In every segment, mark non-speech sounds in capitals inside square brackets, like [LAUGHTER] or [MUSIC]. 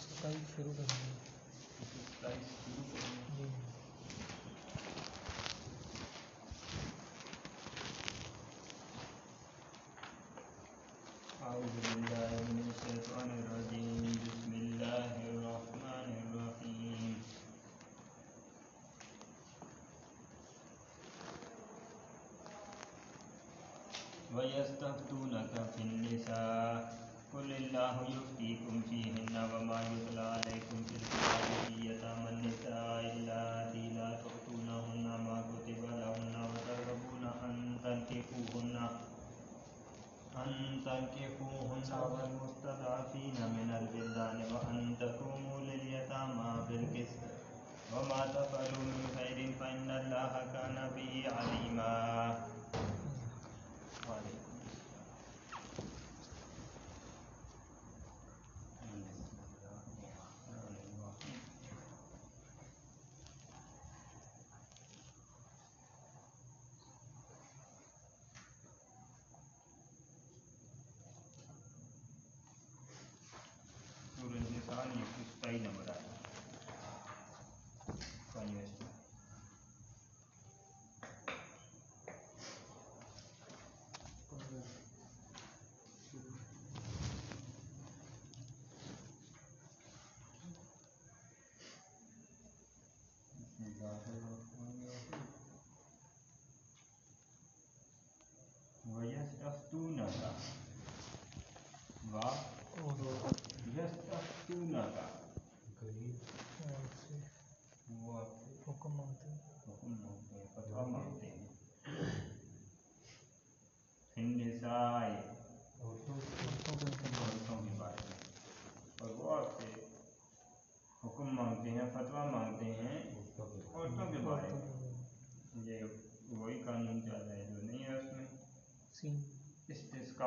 ستائیس شروع کر دیں جی۔ أعوذ بالله من الشيطان الرجيم بسم الله الرحمن الرحيم ويستفتونك في النساء۔ قل الله يفتيكم فيهن وما يتلى عليكم في الكتاب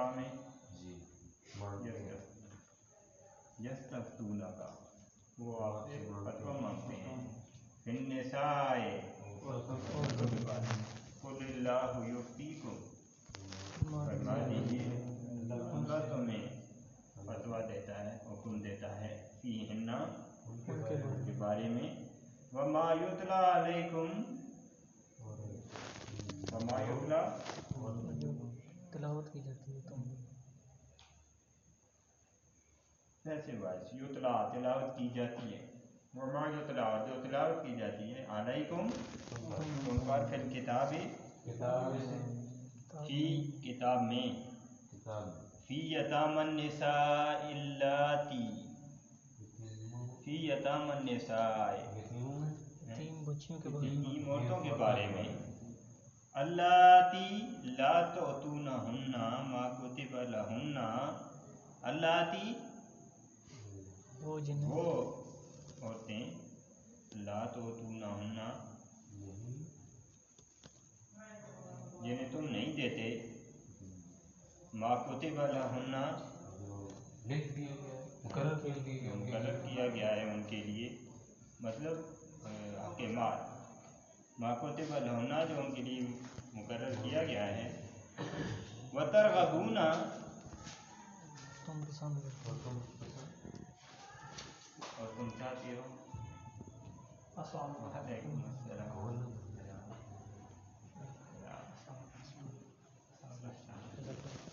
economy تلاوت کی جاتی ہے۔ وما یتلا جو تلاوت کی جاتی ہے علیکم تم پر پھر کتاب فی کتاب میں۔ فی یتام النساء اللاتی فی یتام النساء۔ تین بچیوں کے بارے میں۔ یتیم عورتوں کے بارے میں۔ اللاتی لا تعتونہن ما کتب لہن۔ اللاتی وہ جنہیں وہ عورتیں لا تعتونہن جنہیں تم نہیں دیتے ما کتب لہن مقرر کیا گیا مقرر کیا گیا ہے ان کے لیے مطلب حق مال ماکوتب الہنا جو ان کے لیے مقرر کیا گیا ہے وترغبون تم پسند کرتے ہو اور تم چاہتے ہو وعلیکم السلام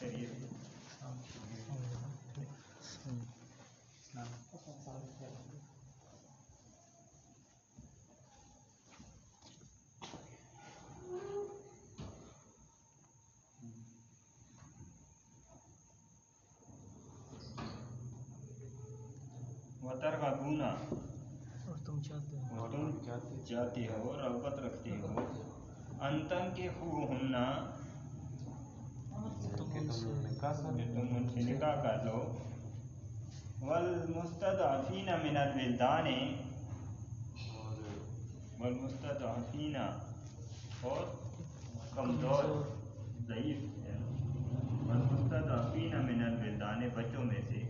چلیے وترغبون اور تم چاہتے ہو۔ اور تم چاہتے ہو رغبت رکھتے ہو۔ انتن کے خو ہننا تم ان سے کہ تم ان سے نکاح کر لو۔ والمستضعفین من الولدان۔ والمستضعفین۔ اور کمزور۔ ضعیف۔ والمستضعفین من الولدان بچوں میں سے۔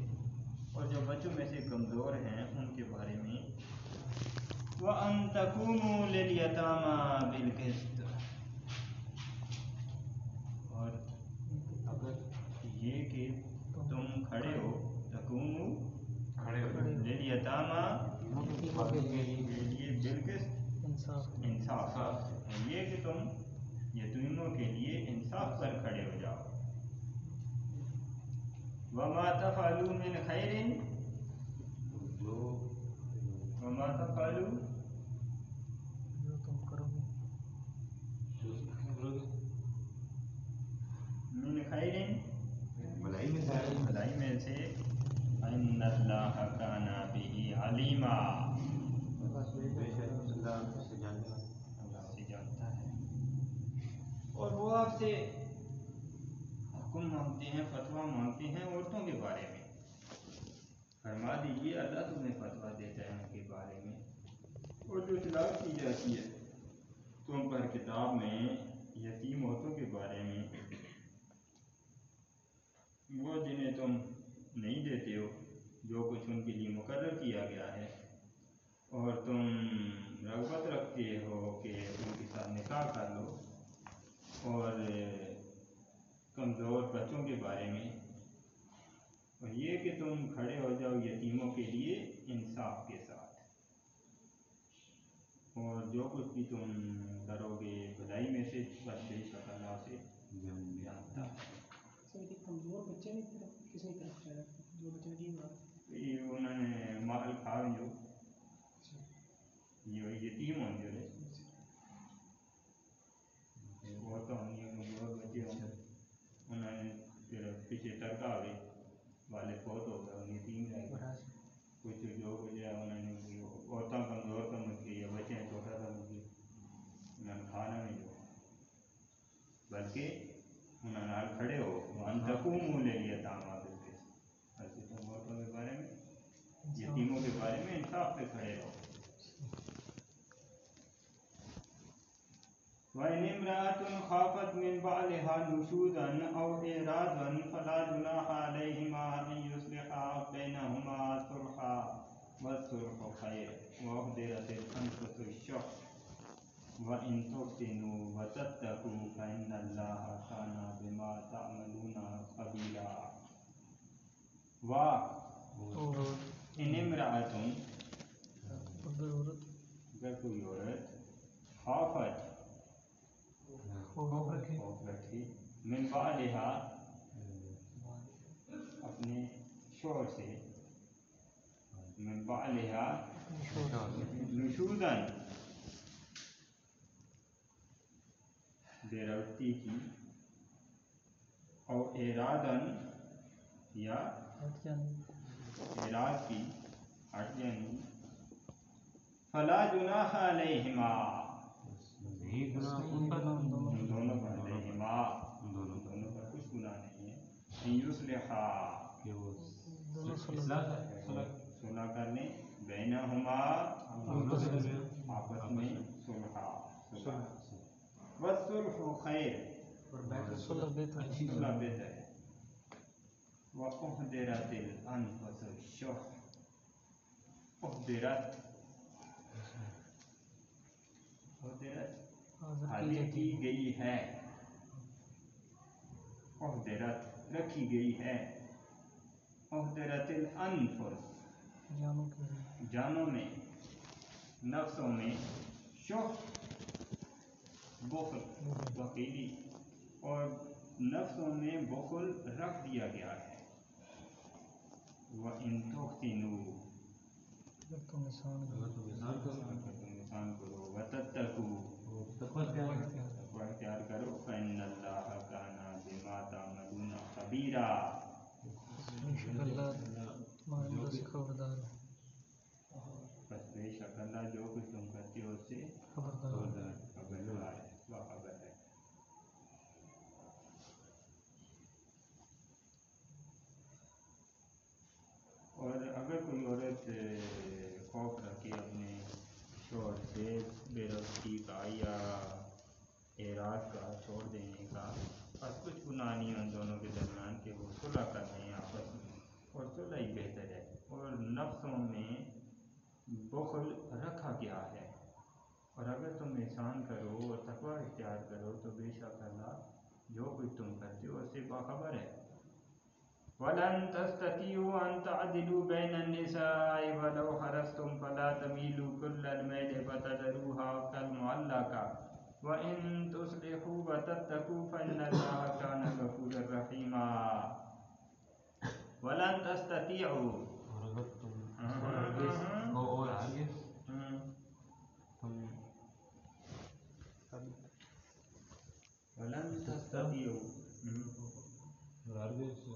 اور جو بچوں میں سے کمزور ہیں ان کے بارے میں۔ وَأَن تَقُومُوا لِلْيَتَامَى بِالْقِسْطِ۔ اور یہ کہ تم کھڑے ہو لیے بالقسط۔ انصاف۔ انصاف۔ یہ کہ تم یتیموں کے لیے انصاف پر کھڑے ہو جاؤ۔ وما تفعلوا من خیر وما تفعلوا؟ جو تم کرو گے من خیر میں سے ان اللہ کان به علیما۔ اللہ سے جانتا ہے۔ اور وہ آپ سے حکم مانگتے ہیں، فتویٰ مانگتے ہیں عورتوں کے بارے میں۔ فرما دیجیے اللہ تمہیں فتویٰ دیتا ہے ان کے بارے میں۔ اور جو تلاوت کی جاتی ہے، تم پر کتاب میں یتیم عورتوں کے بارے میں۔ وہ جنہیں تم نہیں دیتے ہو، جو کچھ ان کے لیے مقرر کیا گیا ہے۔ اور تم رغبت رکھتے ہو کہ ان کے ساتھ نکاح کر لو۔ اور کمزور بچوں کے بارے میں۔ اور یہ کہ تم کھڑے ہو جاؤ یتیموں کے لیے انصاف کے ساتھ۔ اور جو کچھ بھی تم کرو گے بھلائی میں سے بس بے شک اللہ سے۔ جانتا کمزور بچے کس نے انہوں نے مال کھا جو یہ یتیم ہوں جو بہت ہوں گے بہت بچے ہوں انہوں نے پیچھے ترکا ہوئے والے بہت ہو گئے انہیں یتیم رہ گئے کچھ جو کچھ ہے انہوں نے عورتوں کمزور سمجھ کے یا بچے ہیں چھوٹا سمجھ کے انہوں نے کھانا نہیں جو بلکہ انہوں نے حال کھڑے ہو وہاں تقوم لے لیا تاما بالکل ایسے تم عورتوں کے بارے میں یتیموں کے بارے میں انصاف پہ کھڑے رہو وَإِنِ امْرَأَةٌ خَافَتْ مِنْ بَعْلِهَا نُشُوزًا أَوْ إِعْرَاضًا فَلَا جُنَاحَ عَلَيْهِمَا أَنْ يُصْلِحَا بَيْنَهُمَا صُلْحًا وَالصُّلْحُ خَيْرٌ وَأُحْضِرَتِ الْأَنفُسُ الشُّحَّ وَإِنْ تُحْسِنُوا وَتَتَّقُوا فَإِنَّ اللَّهَ كَانَ بِمَا تَعْمَلُونَ خَبِيرًا اور وَإِنِ امْرَأَةٌ اگر کوئی عورت خافت خوف رکھے۔ من بعلہا اپنے شوہر سے۔ من بعلہا نشودن بے روتی کی۔ اور ارادن یا اراد کی۔ ہٹ فلا جناح علیہما۔ ان کا نام دونوں ان دونوں پر علیہما۔ دونوں پر کچھ گناہ نہیں ہے ان یصلحا۔ دونوں صلاح صلح کر لیں بینہما۔ آپس میں صلحا۔ والصلح خیر۔ صلح بہتر ہے۔ صلح بہتر ہے۔ وَأُحْضِرَتِ الْأَنفُسُ الشُّحَّ۔ احضرت احضرت حاضر کی گئی ہے احضرت رکھی گئی ہے احضرت الانفس۔ جانوں کے جانوں میں نفسوں میں شوق بخل وقیلی اور نفسوں میں بخل رکھ دیا گیا ہے۔ وَإِن تُحْسِنُوا اگر تم انسان ہو اگر تم انسان کرو۔ وَتَتَّقُوا۔ تقوی اختیار کرو۔ فَإِنَّ اللَّهَ كَانَ بِمَا تَعْمَلُونَ شک اللہ خبردار ہے سے خبردار خبردار ہے باخبر ہے اور اگر کوئی عورت اے، خوف رکھے اپنے شوہر سے بے رفتی کا یا اعراض کا چھوڑ دینے کا بس کچھ گناہ نہیں ان دونوں کے درمیان کہ وہ صلح کر رہے ہیں آپس میں اور صلح ہی بہتر ہے اور نفسوں میں بخل رکھا گیا ہے۔ اور اگر تم احسان کرو اور تقوی اختیار کرو تو بے شک اللہ جو کچھ تم کرتے ہو اس سے باخبر ہے۔ وَلَن تَسْتَطِيعُوا أَن تَعْدِلُوا بَيْنَ النِّسَاءِ وَلَوْ حَرَصْتُمْ فَلَا تَمِيلُوا كُلَّ الْمَيْلِ فَتَذَرُوهَا كَالْمُعَلَّقَةِ وإن تصلحوا وتتقوا فإن الله كان غفورا رحيما ولن تستطيعوا ولن تستطيعوا العربيس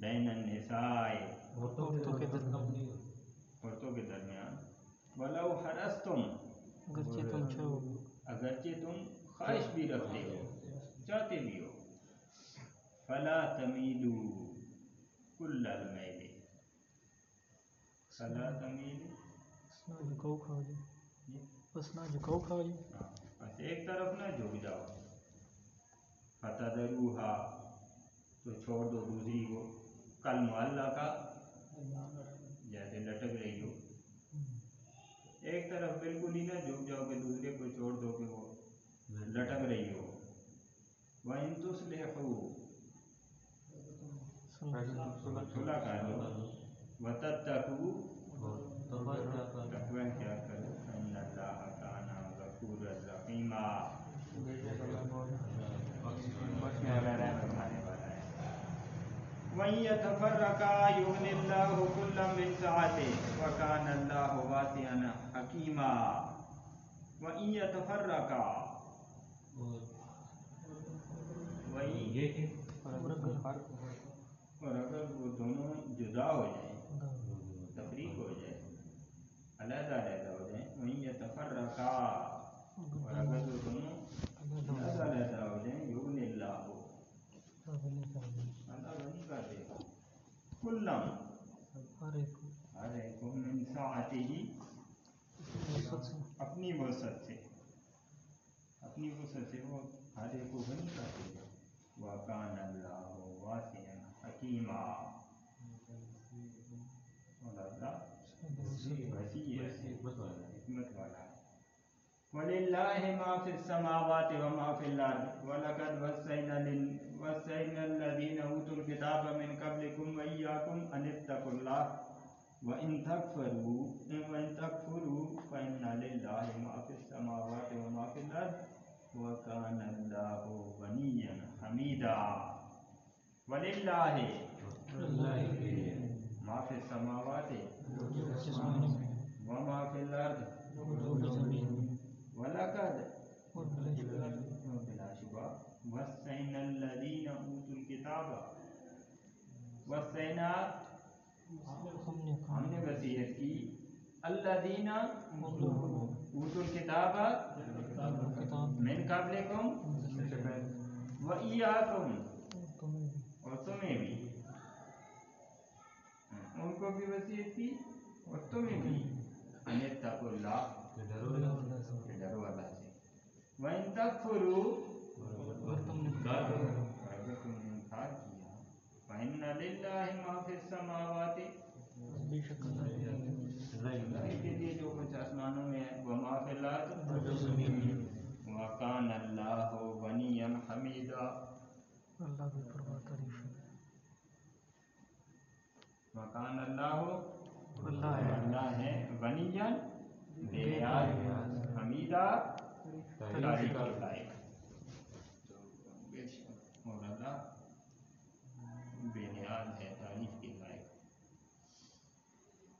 بین النساء۔ عورتوں کے درمیان۔ عورتوں کے درمیان۔ ولو حرستم اگرچہ تم چاہو اگرچہ تم خواہش بھی رکھتے ہو۔ چاہتے بھی ہو۔ فلا تمیلو کل المیل فلا تمیلو بس نہ جھکاؤ کھا جائے بس نہ جھکاؤ کھا ہاں، بس ایک طرف نہ جھک جاؤ۔ فتدروہا تو چھوڑ دو دوسری کو۔ کل معلّہ کا جیسے لٹک رہی ہو ایک طرف بالکل ہی نہ جھک جاؤ کہ دوسرے کو چھوڑ دو کہ وہ لٹک رہی ہو۔ وَإِن تُصْلِحُوا۔ صلح کر لو کیا کرو۔ وَإِن يَتَفَرَّقَا يُغْنِ اللَّهُ كُلًّا مِّن سَعَتِهِ وَكَانَ اللَّهُ وَاسِعًا حَكِيمًا. وَإِن يَتَفَرَّقَا اور وَإِن اور اگر وہ دونوں جدا ہو جائیں، تفریق ہو جائے علیحدہ علیحدہ ہو جائیں وہیں یہ تفرقا اور اگر وہ دونوں علیحدہ علیحدہ ہو جائیں یغن اللہ ہو اللہ غنی کر دے گا کلم ہر ایک من وسط سے اپنی وسعت سے. اپنی وسعت سے وہ ہر ایک کو غنی کر دے گا وکان اللہ واسعا حکیما اور اللہ وسیع ہے حکمت والا ہے حکمت والا ہے وَلِلَّهِ مَا فِي السَّمَاوَاتِ وَمَا فِي الْأَرْضِ وَلَقَدْ وَصَّيْنَا لِل- وَصَّيْنَا الَّذِينَ أُوتُوا الْكِتَابَ مِنْ قَبْلِكُمْ وَإِيَّاكُمْ أَنِ اتَّقُوا اللَّهَ وَإِنْ تَكْفُرُوا وَإِنْ تَكْفُرُوا فَإِنَّ لِلَّهِ مَا فِي السَّمَاوَاتِ وَمَا فِي الْأَرْضِ وَكَانَ اللَّهُ غَنِيًّا حَمِيدًا وَلِلَّهِ اللہ کے لیے مَا فِي السَّمَاوَاتِ جو جسمانی میں وَمَا فِي الْأَرْضِ جو بھی زمین میں وَلَقَدْ اور بلا شبہ۔ بلا شبہ۔ وَسَّيْنَا الَّذِينَ أُوتُوا الْكِتَابَ۔ وَسَّيْنَا ہم نے کہا۔ ہم نے وصیت کی۔ الَّذِينَ ان لوگوں کو أُوتُوا الْكِتَابَ۔ کتاب مِنْ قَبْلِكُمْ۔ وَإِيَّاكُمْ۔ تمہیں بھی اور تمہیں بھی۔ ان کو بھی وصیت کی اور تمہیں بھی۔ ان اتقوا اللہ وَإِن تَكْفُرُوا اگر تم نے انکار کرو اگر تم نے انکار کیا فَإِنَّ لِلَّهِ مَا فِي السَّمَاوَاتِ بے شک اللہ کے لیے اللہ کے اللہ کے لیے جو کچھ آسمانوں میں ہے الْأَرْضِ جو زمین میں وَكَانَ اللَّهُ غَنِيًّا حَمِيدًا اللہ بھی پروا تعریف ہے وَكَانَ اللَّهُ اللہ ہے اللہ ہے غنیًا بے نیاز حمیدہ کے لائق تو بے شک اللہ بے نیاز ہے تعریف کے لائق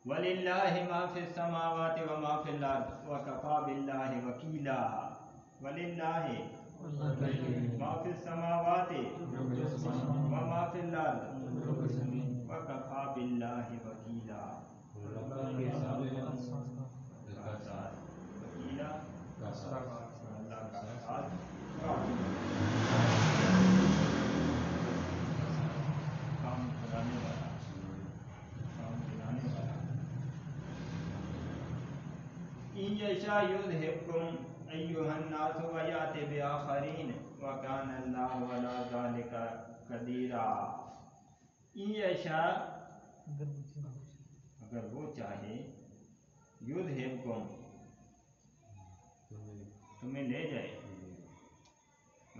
وَلِلَّهِ مَا فِي السَّمَاوَاتِ وَمَا فِي الْأَرْضِ وَكَفَى بِاللَّهِ وَكِيلًا وَلِلَّهِ اللہ کے لیے ما فی السماوات وما فی الارض وکفا باللہ وکیلا وکیلا ان یذہبکم الناس ویات بآخرین وکان اللہ ولا قدیرا ان اگر اگر وہ چاہے یذہبکم تمہیں لے جائے۔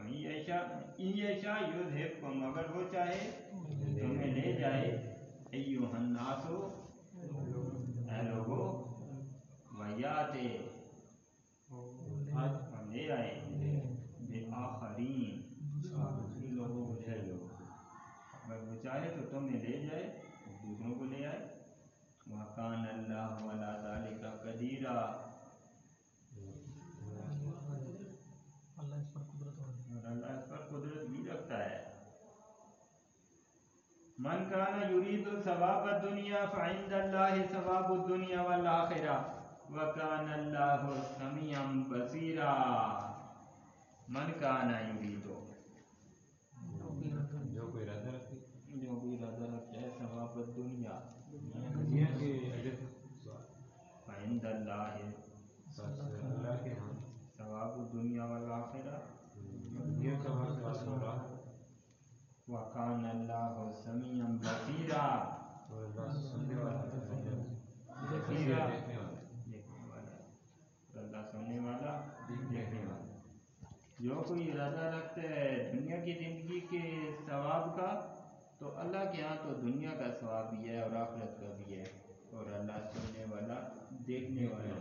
وَإِن يَشَاء إِن يَشَاء يُذْهِبْكُمْ وہ چاہے تمہیں لے جائے۔ ایوہ الناس اے لوگو ویاتے اور لے آئے۔ بے آخرین۔ لوگوں کو لے لو اگر وہ چاہے تو تمہیں لے جائے، دوسروں کو لے آئے۔ وَقَانَ اللَّهُ وَلَا ذَلِكَ قَدِيرًا اللہ اس پر قدرت والا اور اللہ اس پر قدرت بھی رکھتا ہے من کان یرید ثواب الدنیا فعند اللہ ثواب الدنیا والآخرہ وکان اللہ سمیعا بصیرا۔ من کان یرید۔ جو کوئی ارادہ رکھے۔ جو بھی ارادہ رکھتا ہے ثواب دنیا کے اجر فعند ہاں۔ ثواب الدنیا والآخرہ دنیا کا واسطہ اور راہ وکان اللہ سمیعا بصیرا. اور اللہ سننے والا بصیرا. دیکھنے والا دیکھنے والا. اور اللہ سننے والا دیکھنے والا جو کوئی ارادہ رکھتا ہے دنیا کی زندگی کے ثواب کا، تو اللہ کے ہاں تو دنیا کا ثواب بھی ہے اور آخرت کا بھی ہے اور اللہ سننے والا دیکھنے والا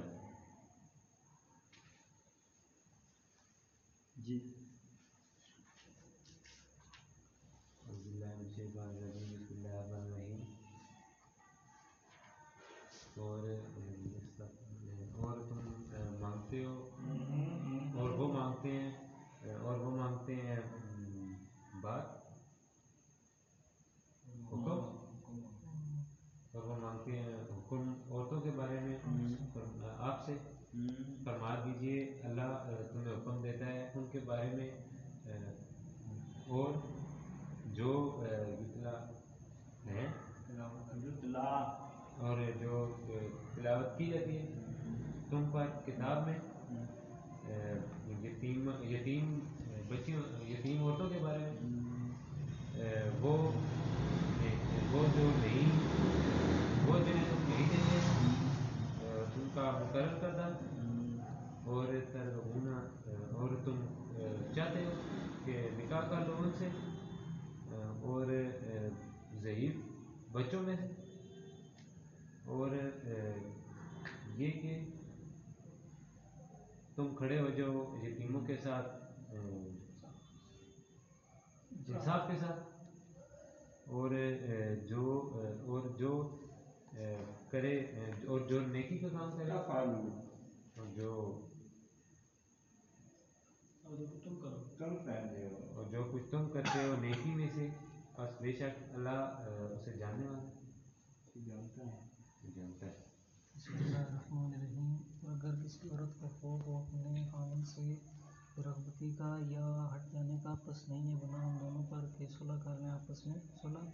جی اعوذ باللہ من الشیطان الرجیم بسم اللہ الرحمن الرحیم اور اہ، اس کا- اور تم اہ، مانگتے ہو اور وہ مانگتے ہیں اہ، اور وہ مانگتے ہیں ہم، بات حکم اور وہ مانگتے ہیں حکم عورتوں کے بارے میں فرم- آپ سے فرما دیجیے اللہ اہ، تمہیں حکم دیتا ہے ان کے بارے میں اور جو اہ، یتلا ہیں یتلا اور جو تلاوت کی جاتی ہے تم پر کتاب میں یتیم یتیم بچیوں یتیم عورتوں کے بارے میں وہ وہ جو نہیں وہ جنہیں تم نہیں دیں گے اہ، ان کا مقرر کردہ اور ترغبون اور تم چاہتے ہو کہ نکاح کر لو ان سے اور ضعیف بچوں میں سے۔ اور یہ کہ تم کھڑے ہو جاؤ یتیموں کے ساتھ انصاف کے ساتھ۔ اور جو اور جو کرے اور جو نیکی کا کام کرے اور جو اور جو تم کرو تم پہنتے ہو اور جو کچھ تم کرتے ہو نیکی میں سے بس بے شک اللہ اسے جاننے والا ہے، جانتا ہے۔ جانتا ہے۔ بسم اللہ الرحمن الرحیم۔ اور اگر کسی عورت کا خوف ہو اپنے خامن سے رغبتی کا یا ہٹ جانے کا پس نہیں ہے بنا ان دونوں پر کہ صلح کر لیں آپس میں۔ صلح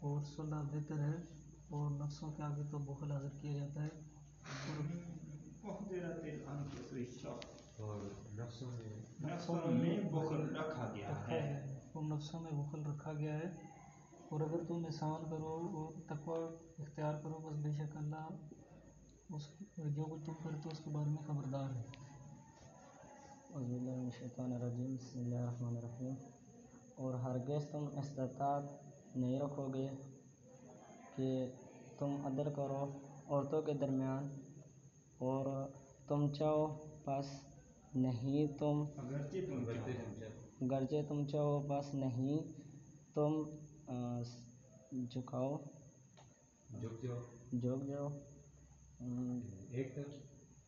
اور صلح بہتر ہے۔ اور نفسوں کے آگے تو بخل حاضر کیا جاتا ہے۔ اور اور نفسوں میں نفسوں میں بخل رکھا گیا ہے۔ گیا اور نفسوں میں بخل رکھا گیا ہے اور اگر تم احسان کرو اور تقوی اختیار کرو، بس بے شک اللہ اس جو کچھ تم کرتے ہو، اس کے بارے میں خبردار ہے۔ من الشیطان الرجیم، بسم اللہ الرحمن الرحیم۔ اور ہرگز تم استطاعت نہیں رکھو گے کہ تم عدل کرو عورتوں کے درمیان اور تم چاہو، بس نہیں تم اگرچہ تم چاہو۔ سمجھا گرچہ تم چاہو بس نہیں تم جھکاؤ۔ جھک جاؤ۔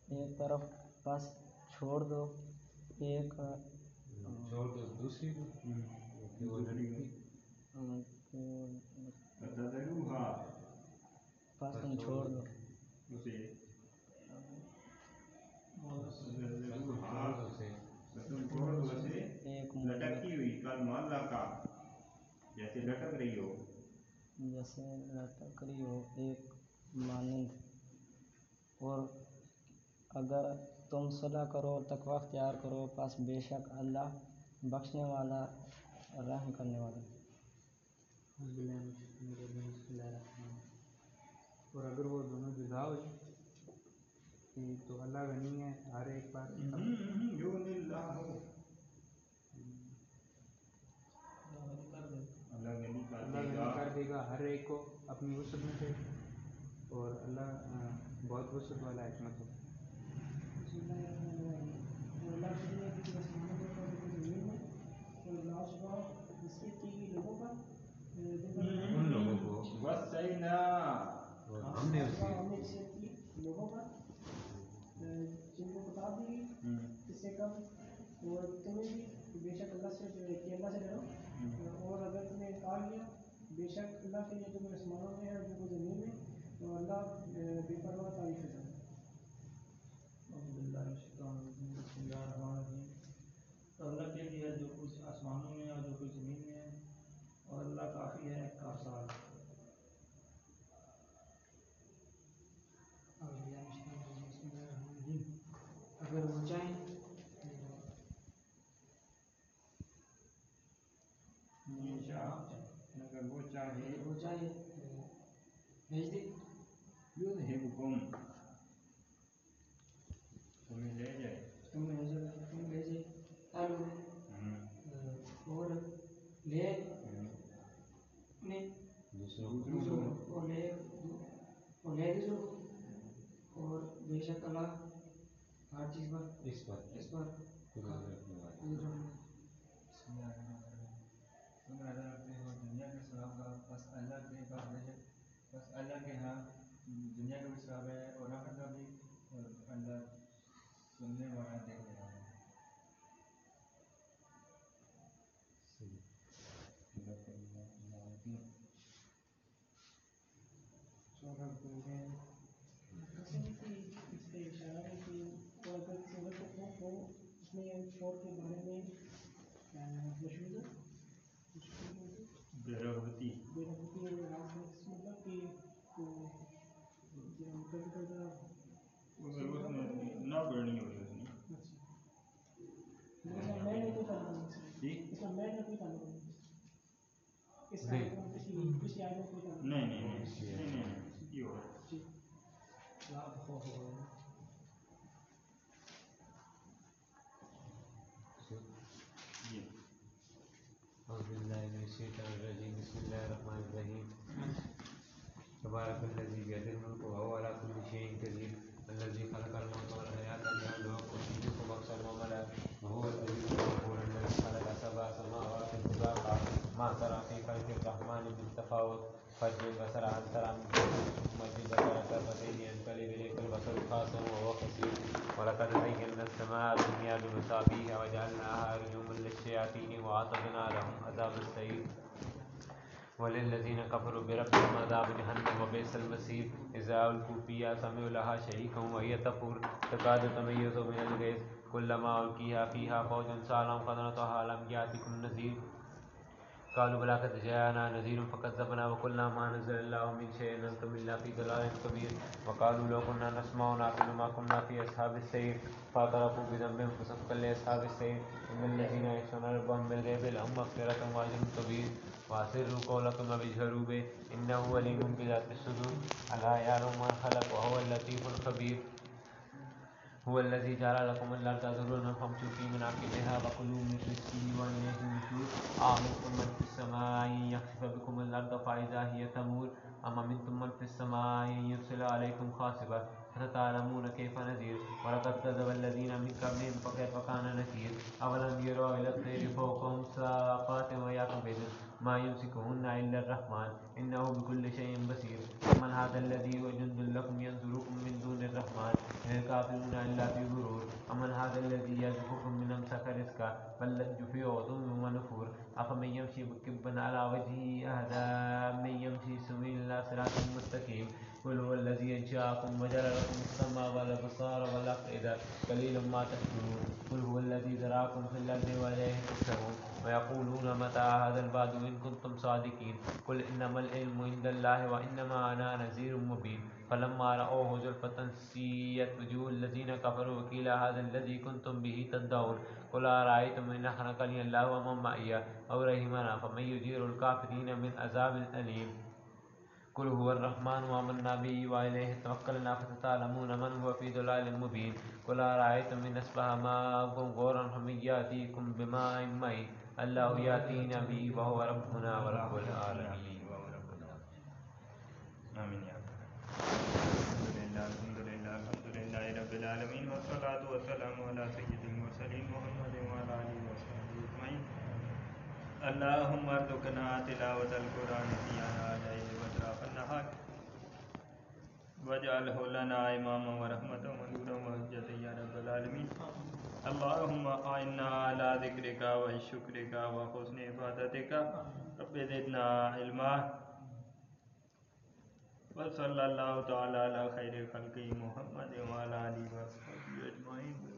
ایک طرف۔ بس چھوڑ دو۔ ایک چھوڑ دو۔ دوسری فتذروها پاس تم چھوڑ دو اسے چھوڑ دو اسے تم چھوڑ دو اسے ایک لٹکی ہوئی کل محلہ کا جیسے لٹک رہی ہو جیسے لٹک رہی ہو ایک مانند اور اگر تم صلاح کرو تقوی اختیار کرو پس بے شک اللہ بخشنے والا رحم کرنے والا اور اگر وہ دونوں جدا ہو تو اللہ غنی ہے ہر ایک بار یون اللہ اللہ غنی کر اللہ غنی کر دے گا ہر ایک کو اپنی وسعت میں سے اور اللہ بہت وسعت والا حکمت ہے جن پر ان لوگوں کو ہم نے لوگوں جن کتاب دی اس سے کم اور تمہیں بھی بے شک اللہ سے کہ اللہ سے ڈرو تمہیں گیا بے شک اللہ کے لیے جو کچھ آسمانوں میں ہے اور جو زمین میں تو اللہ بے پرواہ تعریف ہے اعوذ باللہ من الشیطان الرجیم بسم اللہ الرحمن الرحیم تو اللہ کے لیے جو کچھ آسمانوں میں ہے اور جو کچھ زمین میں ہے اور اللہ کافی ہے کارساز اگر وہ چاہیں اگر وہ چاہے وہ چاہے بھیج دے یذہبکم تمہیں لے جائے تم بھیجو تم بھیجے تعلق اور لے اپنے دوسروں کو دوسروں کو اور لے اور لے دوسروں کو اور بے شک اللہ ہر چیز پر اس پر اس پر قدرت رکھنے والا قدرت رکھنے بسم اللہ الرحمن الرحیم تم ارادہ رکھتے ہو دنیا کے ثواب کا بس اللہ کے پاس بے شک بس اللہ کے ہاں دنیا کا بھی ثواب ہے اور آخر کا بھی اور اللہ سننے والا دیکھنے والا ہے ایسے ہے کہ اس پہ اشارہ ہے کہ وہ اگر کسی عورت کو خوف ہو اس میں شوق کے بارے میں مشہور ہے مشہور ہے بیرغبتی بے رغبتی اور راز ہے اس مطلب کہ وہ جو کبھی کبھی اگر اس نے نہ پڑھنی ہو اس نے اچھا میں نے کوئی تعلق نہیں اس سے۔ جی اس کا میں نے کوئی تعلق نہیں اس کا نہیں۔ پچھلی پچھلی آیت میں کوئی تعلق نہیں نہیں نہیں نہیں نہیں یہ ہو جی یہ أعوذ بالله من الشيطان الرجيم بسم الله الرحمن الرحيم تبارك الذي بيده الملك وهو على كل شيء قدير الذي خلق الموت والحياة ليبلوكم أيكم أحسن عملا وهو العزيز الغفور الذي خلق سبع سماوات طباقا ما ترى في خلق الرحمن من تفاوت فاجر البصر هل ترى من تفاوت، ثم البصر كرتين ينقلب إليك البصر خاسئا وهو خسير. ولقد زينا السماء الدنيا بمصابيح وجعلناها رجوما للشياطين وأعتدنا لهم عذاب السعير. وللذین کفروا بربهم عذاب جهنم وبئس المصیر اذا القوا فيها سمعوا لها شهيقا وهي تفور تكاد تميز من الغيظ كلما ألقيها فيها فوج سألهم خزنتها لم يأتكم نذير قالوا بلى قد جاءنا نذير فكذبنا وقلنا ما نزل الله من شيء، إن أنتم إلا في ضلال كبير. وقالوا لو كنا نسمع ونعقل ما كنا في أصحاب السير، فاعترفوا بذنبهم فسحقا لأصحاب السير. إن الذين يخشون ربهم بالغيب لهم مغفرة وأجر كبير. وأسروا قولكم واجهروا به، إنه عليم بذات الصدور. ألا يعلم ما خلق وهو اللطيف الخبير. هو الذي جعل لكم الأرض ذلولا فامشوا في مناكبها وكلوا من رزقه وإليه النشور أأمنتم من في السماء أن يخسف بكم الأرض فإذا هي تمور. أم أمنتم من في السماء يرسل عليكم خاسبا فستعلمون كيف نذير؟ ولقد كذب الذين من قبلهم فكيف كان نكير؟ أولم يروا إلى الطير فوقهم صافات ويقبض ما يمسكهن إلا الرحمن. إنه بكل شيء بصير. من هذا الذي هو جند لكم ينصركم من دون الرحمن. الكافرون إلا في غرور أمن هذا الذي يرزقكم من أمسك رزقا بل في عتو ونفور أفمن يمشي مكبا على وجهه أهدى من يمشي سوي إلى صراط مستقيم قل هو الذي أنشأكم وجعل لكم السمع والأبصار والأفئدة. قليلا ما تشكرون. قل هو الذي ذراكم في الأرض وإليه تحشرون. ويقولون متى هذا البعد إن كنتم صادقين. قل إنما العلم عند الله وإنما أنا نذير مبين. فلما رأوه زلفة سيئت وجوه الذين كفروا وقيل هذا الذي كنتم به تدعون. قل أرأيتم إن أخرجني الله ومن معي؟ أو رحمنا. فمن يجير الكافرين من عذاب أليم. قل هو الرحمن وآمنا به وإليه توكلنا فستعلمون من هو في ضلال مبين قل أرأيتم إن أصبح ماءكم غورا فمن يأتيكم بماء معين الله يأتينا به وهو ربنا ورب العالمين آمين يا الحمد لله الحمد لله رب العالمين والصلاة والسلام على سيد المرسلين محمد وعلى آله وصحبه أجمعين اللهم ارزقنا تلاوة القرآن في آناء الليل لنا إماما ورحمة ونورا وحجة يا رب العالمين۔ اللهم أعنا على ذكرك وشكرك وحسن عبادتك۔ رب زدنا علما۔ وصلى الله تعالى على خير خلقه محمد وعلى آله وصحبه أجمعين۔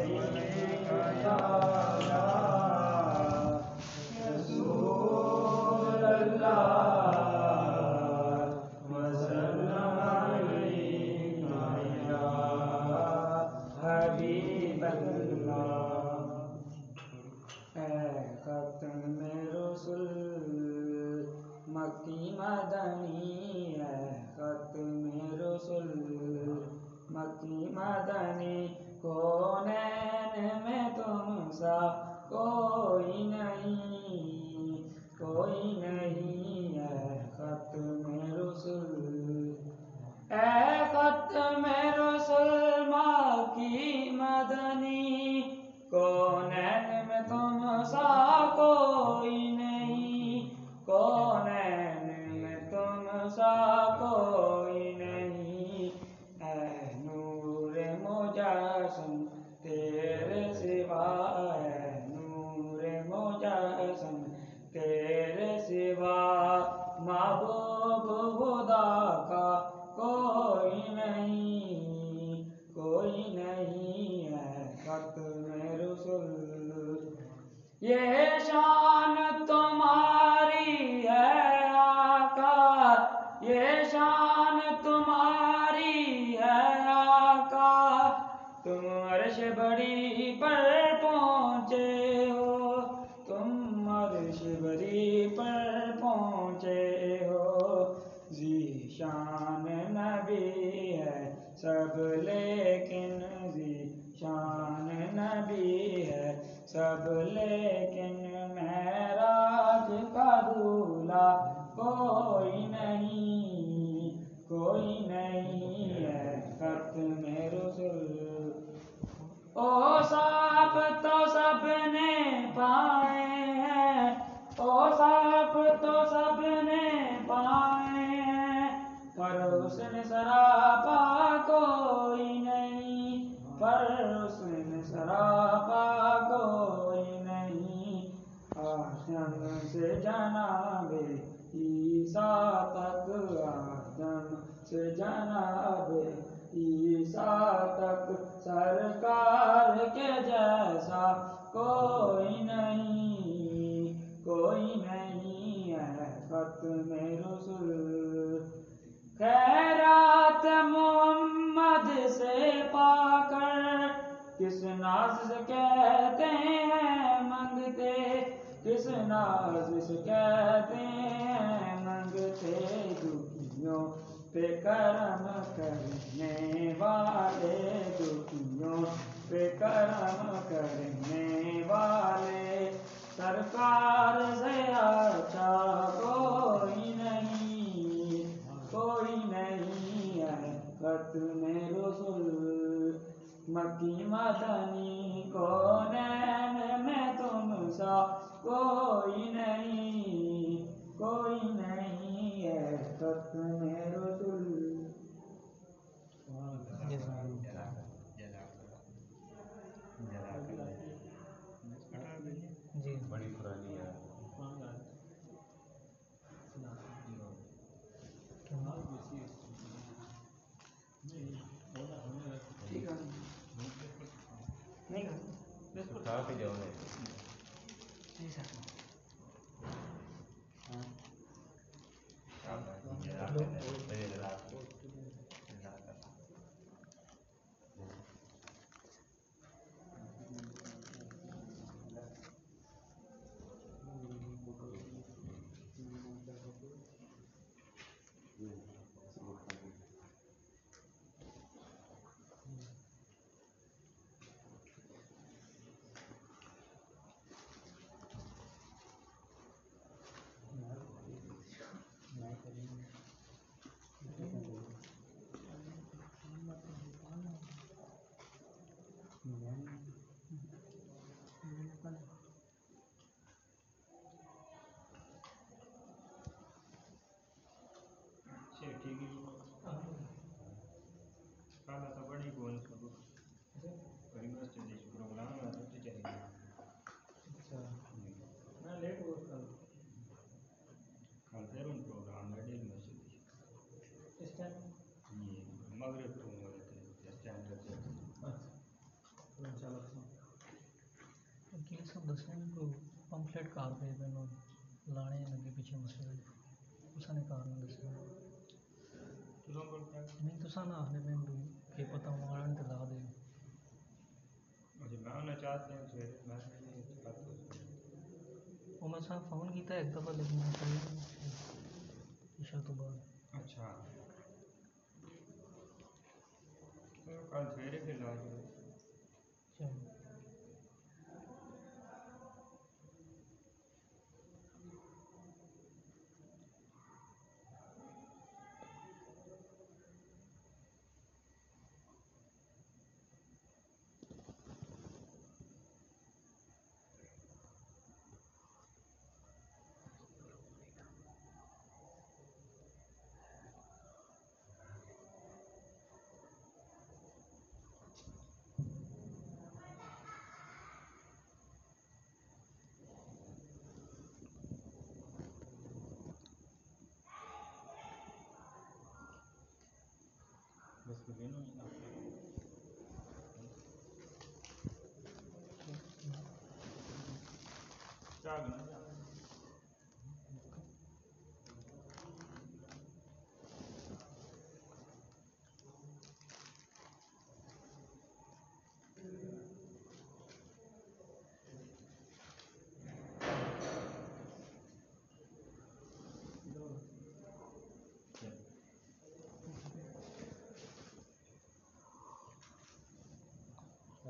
Hare Krishna. کوئی نہیں کوئی نہیں ہے ست میں پمپلیٹ کار پہ لانے لگے پیچھے مسئلہ۔ اس نے کار نہیں دسیا ਮੈਂ ਤੁਸਾਂ ਨਾਲ ਆਹਨੇ ਮੈਨੂੰ ਕਿ ਪਤਾ ਮਾਰਨ ਤੇ ਲਾ ਦੇ ਅਜੇ ਮੈਂ ਉਹਨਾਂ ਚਾਹਤੇ ਹਾਂ ਸਵੇਰ ਮੈਂ ਉਹ ਮੈਂ ਸਾਹ ਫੋਨ ਕੀਤਾ ਇੱਕ ਦਫਾ ਲੇਕਿਨ ਨਹੀਂ ਇਸ਼ਾ ਤੋਂ ਬਾਅਦ ਅੱਛਾ ਕੱਲ ਸਵੇਰੇ ਫਿਰ ਲਾ ਜੀ 第二呢？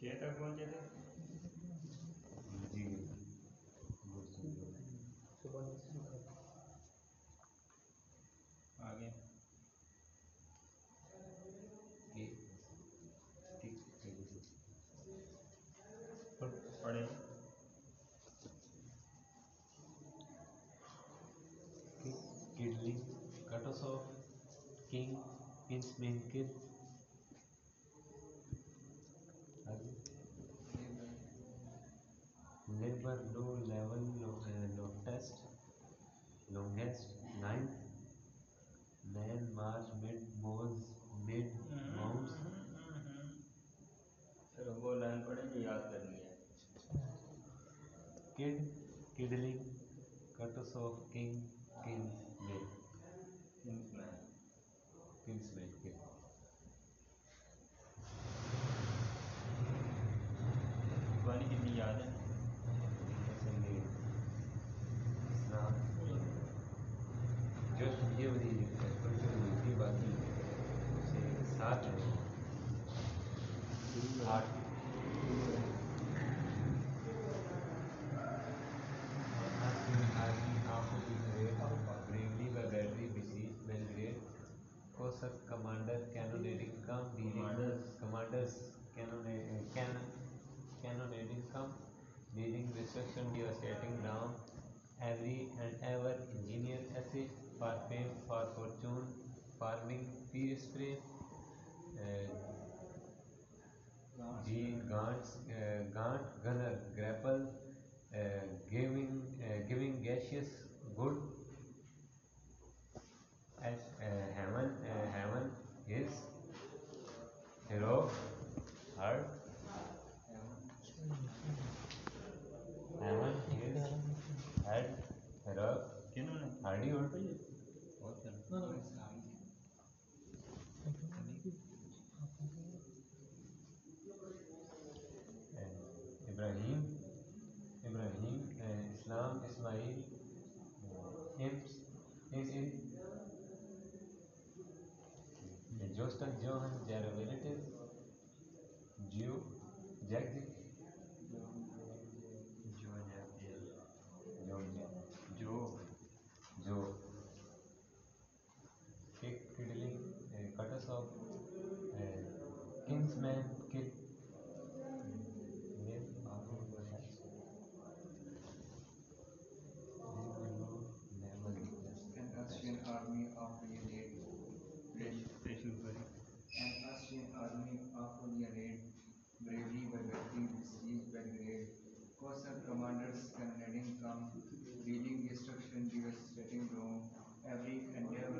چیتا کون چیتا جی۔ آگے۔ آف کنگ کنس مین کن۔ commanders can reading come, reading instruction gives setting down every endeavor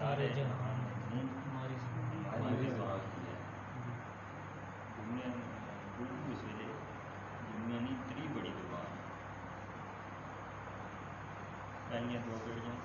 سارے جہاں میں ہماری ہماری سیرے دنیا تری بڑی دعا پہلیاں دو گڑیاں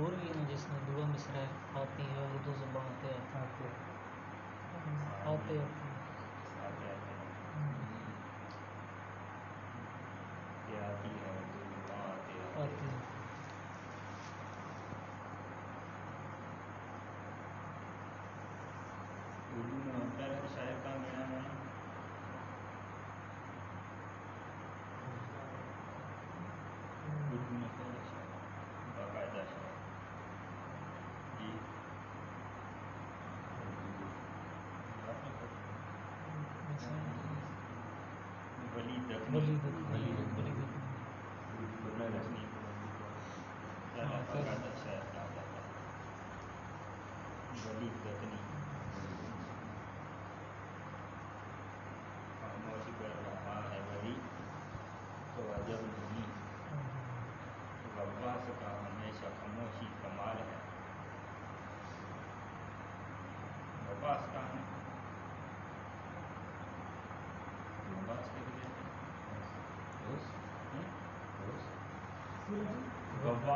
بھور بھی ہیں جس میں دعا مصرع آتی ہے اردو زبان پہ آتے آتے no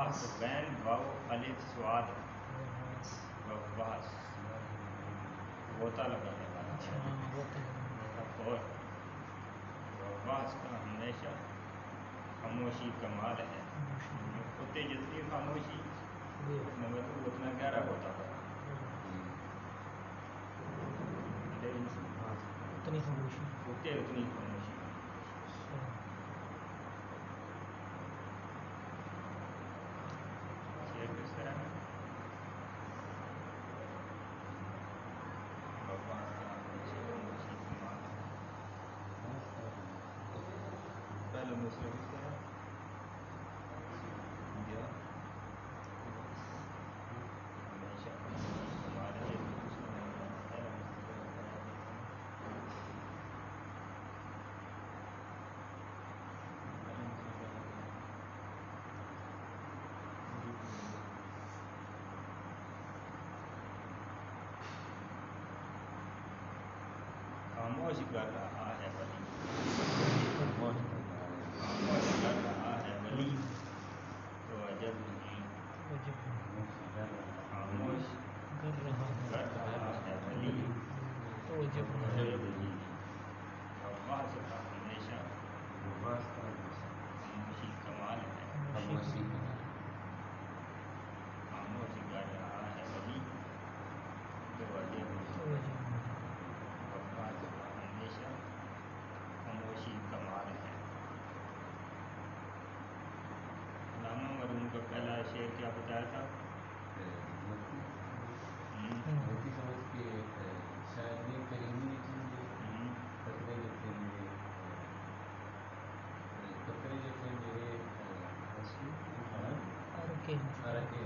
بحث بین واو الف سوال بحث غوطہ لگانے کا ہمیشہ خاموشی کمال ہے۔ ہوتے جتنی خاموشی جی۔ نمبر کو اتنا گہرا ہوتا تھا۔ جی۔ اتنی خاموشی۔ ہوتے اتنی خاموشی۔ got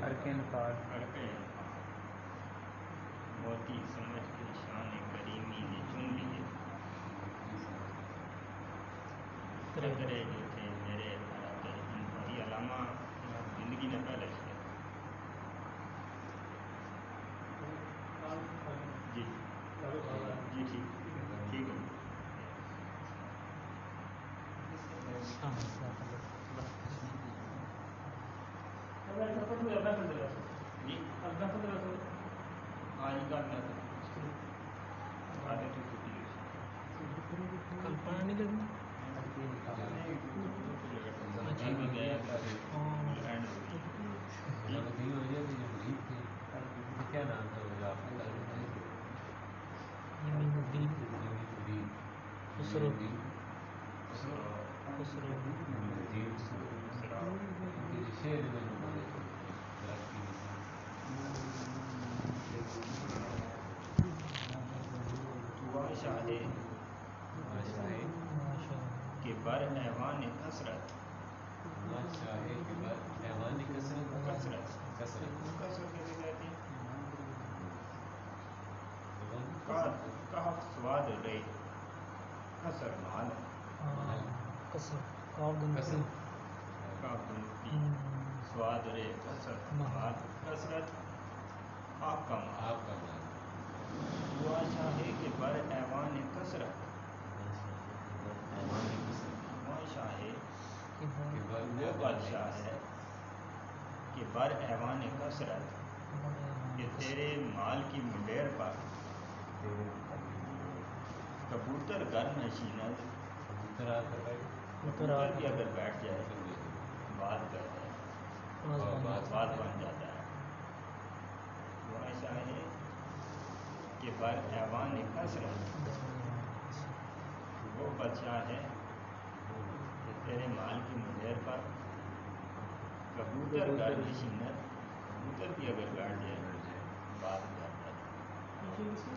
ارکین پارک ماشاء ماشاء کے بر ایوان کثرت۔ حیوانی کثرت۔ کثرت۔ کثرت۔ کثرت کیسے کہتے ہیں کہف سواد کاف دن کثرت کہف دنتی سواد رے کثرت مال۔ کثرت آپ کا مال۔ آپ کا مال۔ ہوا شاہ کے بر ایوان کثرت۔ شاہ کہ بر بعد وہ بادشاہ ہے کہ بر ایوان کثرت۔ کہ تیرے مال کی منڈیر پر۔ کبوتر گھر نشینت کبوتر آ کر بیٹھ کبوتر بھی اگر بیٹھ جائے بات کرتا ہے۔ بات بات بن جاتا ہے۔ وہ ایسا ہے کہ بر ایوان کثرت وہ بادشاہ ہے۔ کہ تیرے مال کی منڈیر پر کبوتر گھر نشینت کبوتر بھی اگر بیٹھ جائے بات کرتا ہے۔ کی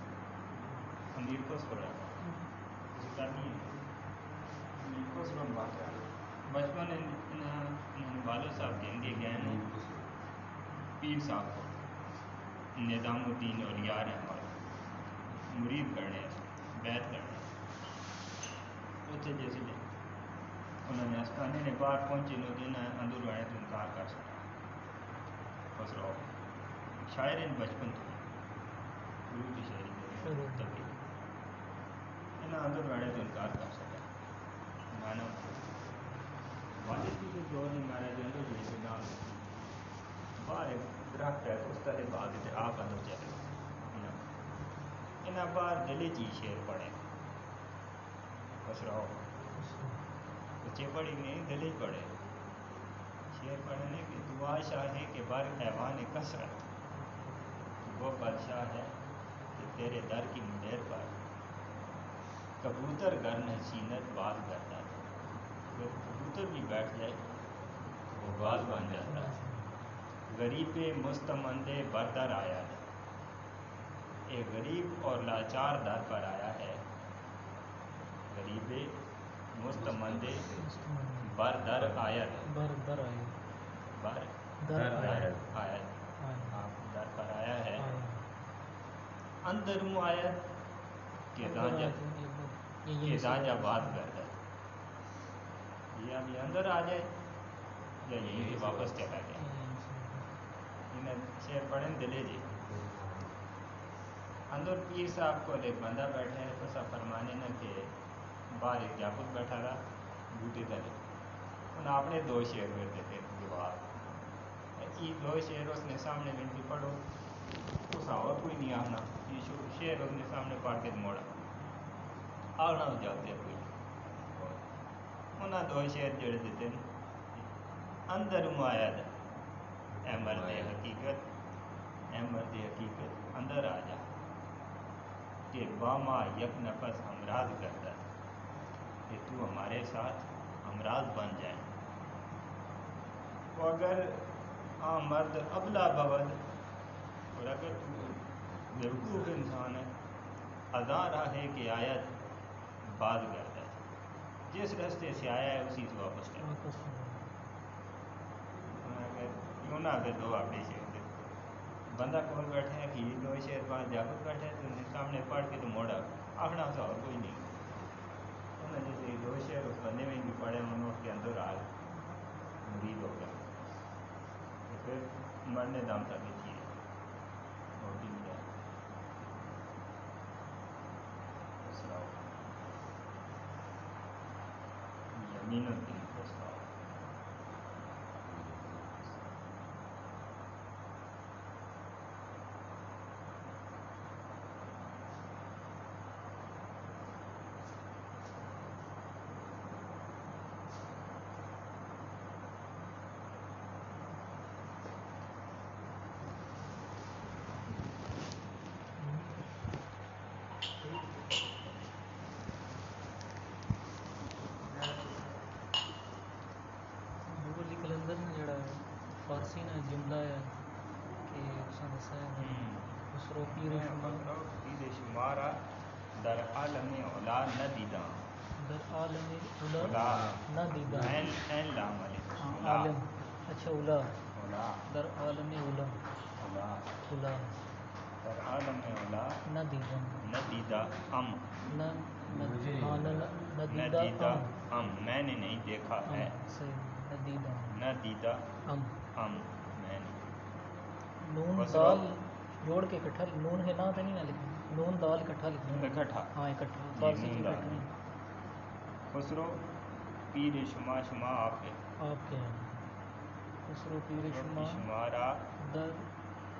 امیر کو سو رہا بچپن ان والد صاحب کہیں گے گئے نا پیر صاحب کو۔ نظام الدین اولیاء رحمت مرید کرنے بیت کرنے اتنے جیسے لے۔ انہوں نے اسکانے نے باہر پہنچے نو دن اندر آئے تو انکار کر سکا بس رہو۔ شاعر ان بچپن تو شروع کی شاعری شروع۔ میں تبھی اندر تو انکار کر سکا مانا والد جی کی جو دور نہیں مارا جو اندر جو نہ باہر ایک درخت ہے، اس طرح باغ ہے، آپ اندر چلے انہیں باہر دلی جی شیر پڑے۔ بس رہو۔ بچے پڑھی نہیں، دلی پڑھے۔ شیر پڑھنے کی دعا شاہ کہ بر ایوان کثرت۔ وہ بادشاہ ہے کہ تیرے در کی منڈیر پر کبوتر گھر نشینت بات کرتا ہے اگر کبوتر بھی بیٹھ جائے وہ بات بن جاتا ہے غریب مستمند بردر آیا ہے ایک غریب اور لاچار در پر آیا ہے غریب مستمند بردر آیا ہے بر در آئے بر در در آیا۔ آیا آپ در پر آیا ہے اندر منہ آیا کہ کہ دانجا بات کرتا ہے یہ ابھی اندر آ جائے یا یہیں سے واپس چلا گیا۔ انہیں شیر پڑھیں دلے جی۔ اندر پیر صاحب کو ایک بندہ بیٹھا ہے تو سب فرمانے نہ کہ باہر ایک جاپت بیٹھا رہا بوٹے تلے۔ انہیں آپ نے دو شیر کرتے تھے جواب یہ دو شیر اس نے سامنے بھی پڑھو اس اور کوئی نہیں آنا۔ یہ شیر اس نے سامنے پڑھ کے موڑا۔ آنا ہو جاتے کوئی انہیں دو شیر جڑے دیتے ہیں اندر معاید اے مرد حقیقت اے مرد حقیقت اندر آ جا کہ باما یک نفس امراض کرتا ہے کہ تو ہمارے ساتھ امراض بن جائے تو اگر آ مرد ابلا بول اور اگر تو بیوقوف انسان ہے ادا راہ کہ آیت بعد کرتا ہے۔ جس رستے سے آیا ہے اسی سے واپس کر کیوں نہ آگے دو اپنے شیر بندہ کون بیٹھا ہے؟ کہ دو شیر بعد جاگت بیٹھا ہے۔ تو انہیں سامنے پڑھ کے تو موڑا۔ آخنا تو اور کوئی نہیں۔ انہیں جیسے یہ دو شیر اس بندے میں بھی پڑھے انہوں اس کے اندر آ مرید ہو گیا۔ پھر مرنے دام تک ہی تھی اور بھی ملا السلام یمین الدین پرستاؤ صحیح خسرو پیر شما پیر شمارا در عالم اولا ندیداں در عالم اولا اولا نہ دیدہ این این لام علیہ ہاں، اولا عالم اچھا اولا در عالم اولا اولا در عالم اولا نہ دیدہ ندیدہ ام نہ دیدہ ام میں نے نہیں دیکھا ہے نہ دیدہ ندیدہ ام ام میں نے نون دال جوڑ کے اکٹھا نون ہے نا تو نہیں نہ لکھنا نون دال اکٹھا لکھنا اکٹھا ہاں اکٹھا فارسی نون کی دال۔ اکٹھا خسرو پیر شما شما آپ کے آپ کے ہیں خسرو پیر شما شمارا در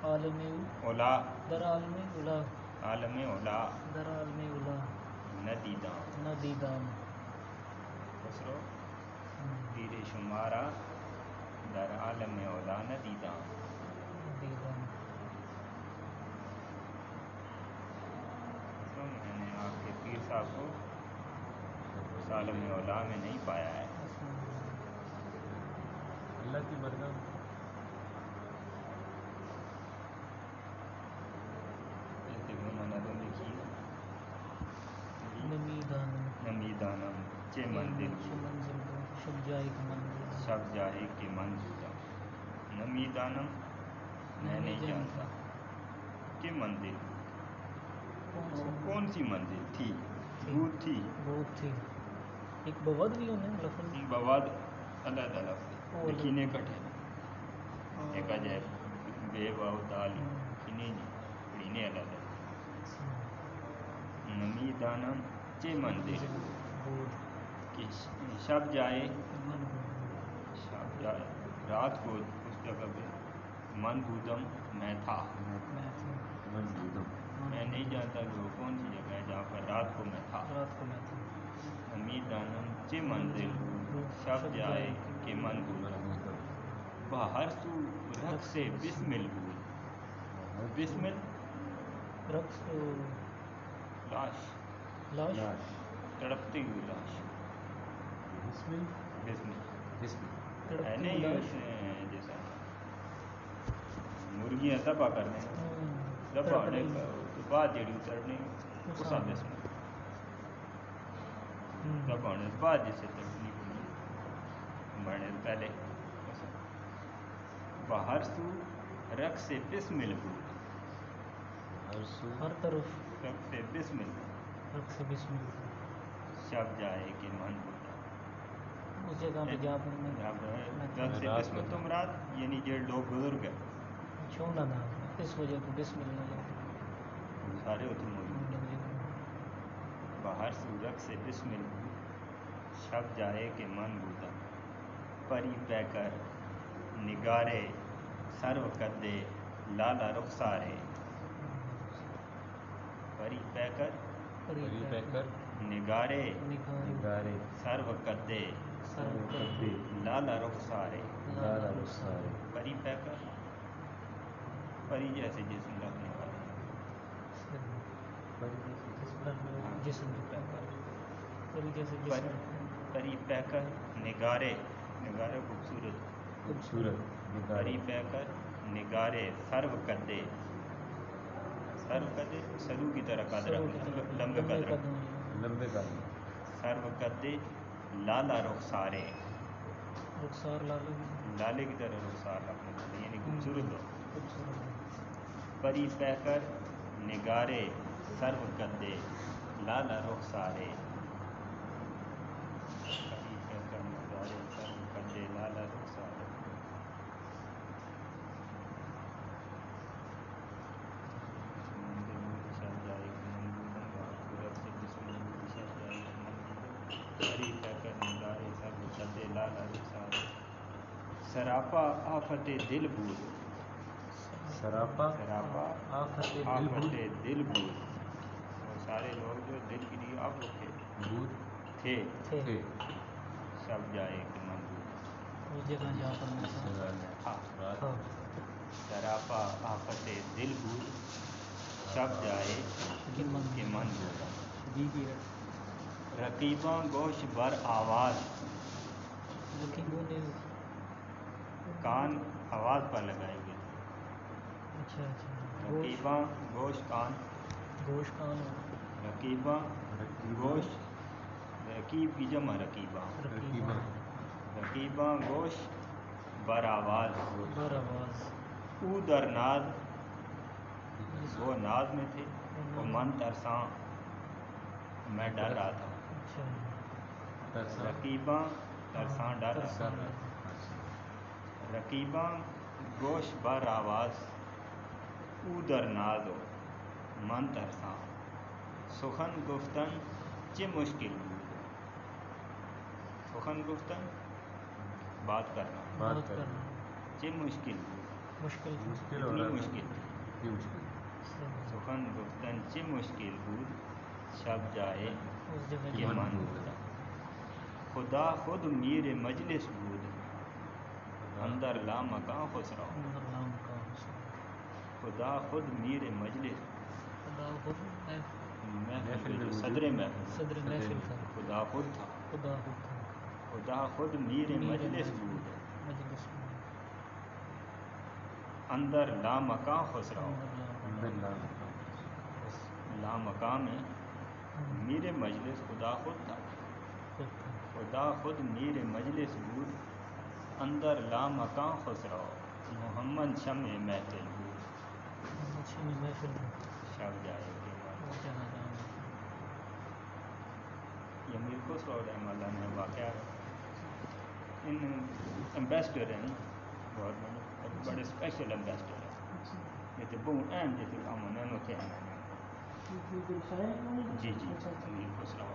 عالم اولا در عالم اولا عالم اولا در عالم اولا ندیداں نہ دیدام خسرو پیر شمارا در عالم اولا ندیداں دیدام خسرو میں نے آپ کے پیر صاحب کو عالم اولا میں نہیں پایا ہے اللہ کی برکت ایسے بھی میں نے تو نمیدانم منزل۔ شب جائے منزل۔ شب کے منزولا نمیدانم میں نہیں جانتا۔ کہ منزل؟ کون سی منزل؟ تھی؟ وہ تھی۔ ایک بوت بھی ہونے لفظ۔ بواد اللہ تعالیٰ۔ کٹے ایک اجے بے واو دال انہیں پڑھینے اللہ تعالیٰ نمیدانم چے منزل کہ شب جائے من شب جائے رات کو اس جگہ پہ من بودم میں تھا میں تھا منظورم میں نہیں جانتا کہ وہ کون سی جگہ ہے جہاں پر رات کو میں تھا رات کو میں تھا امید دانم چے منزل شب جائے کہ من بودم باہر سو رکھ سے بسمل بود بسمل؟ رقص لاش۔ لاش؟ تڑپتی ہوئی لاش۔ بسم بسمل۔ بسم ہے نہیں جیسا۔ مرغیاں دبا کرنے۔ ہوں، دبا ہونے کے بعد جڑی اترنی اس بسمل دبا ہونے کے بعد جسے سے پہلے۔ باہر سو رکھ سے بسمل بود ہر سو ہر طرف رکھ سے بسمل بود رقص بسم اللہ شب جائے کہ من بودا اس جگہ پہ جا پر جہاں رات تو مراد یعنی جو لوگ بزرگ ہیں۔ نہ تھا اس وجہ کو بسم اللہ سارے اتنے موجود ہیں باہر سے شب جائے کہ من بودا پری پہ کر نگارے سرو کدے لالا رخسارے۔ پری پہ کر پری پہ کر نگارے نگارے سرو کدے سر کبے لالا رخسارے۔ لالا رخسارے۔ پری پہ کر پری جیسے جسم رکھنے والے۔ جسم کر پری جیسے پری پہ کر نگارے نگارے خوبصورت خوبصورت پری نگاری پہ کر نگارے سرو کدے. سرو کدے سرو کی طرح قد رکھ لمبے قد رکھ لمبے قدم. سرو کدے لالا رخسارے. رخسار لال بھی. لالے کی طرح رخسار رکھنے والے یعنی خوبصورت ہو. پری پہ کر نگارے سرو کدے. لالا رخسارے پری پہ کر نگارے سرو کدے لالا رخسارے مندر میں شب جائے کہ من بودم باہر سورت سے بسم اللہ شب جائے کہ من بودم پری پہ کر نگارے سرو کدے لالا رخسارے سراپا آفت دل بود سراپا؟ سراپا۔ آفت دل بود دل وہ سارے لوگ جو دل کے لیے آپ تھے۔ تھے۔ شب جائے کہ من بود اس جگہ جا پر میں اس تھا جگہ میں تھا رات تھا سراپا آفت دل بود شب جائے کہ من جی جی رقیباں گوش بر آواز۔ رقیبوں نے کان آواز پر لگائے ہوئے تھے اچھا اچھا۔ رقیباں گوشت کان۔ گوشت کان۔ ہو رقیباں گوشت۔ رقیب کی جمع رقیباں۔ رقیبہ رقیباں گوشت۔ بر آواز۔ بر آواز۔ او در ناد وہ ناد میں تھے۔ وہ من ترساں۔ میں ڈر رہا تھا۔ اچھا۔ رقیباں ترساں ڈر رقیباں گوش بر آواز او در نازو من ترساں۔ سخن گفتن چه مشکل بود سخن گفتن بات کرنا۔ بات کرنا۔ چه مشکل بود مشکل مشکل اتنی مشکل۔ صحیح۔ سخن گفتن چه مشکل بود شب جائے کہ من من بود. بودا خدا خود میر مجلس بود۔ اندر لا مکان خسرا خدا خود میر مجلس۔ خدا خود محف- محفل صدر محفل۔ صدر محفل تھا۔ خدا خود تھا۔ خدا خود تھا۔ خدا خود میر مجلس. بود مجلس اندر لا مکان خسرا اندر نام اندر لا مکان. لا مقام میں ہم، میر مجلس خدا خود تھا۔ خود تھا۔ خدا خود میر مجلس بود۔ اندر لا مکان خسرا محمد شمع محفل میں شب جائے یہ امیر خسرو رحمہ اللہ نے واقعہ۔ ہے ان امبیسڈر ہیں۔ گورنمنٹ بڑے اسپیشل امبیسڈر ہیں۔ یہ تو بہت اہم جیسے کام ہونے اتنے ہیں۔ جی جی۔ امیر خسرو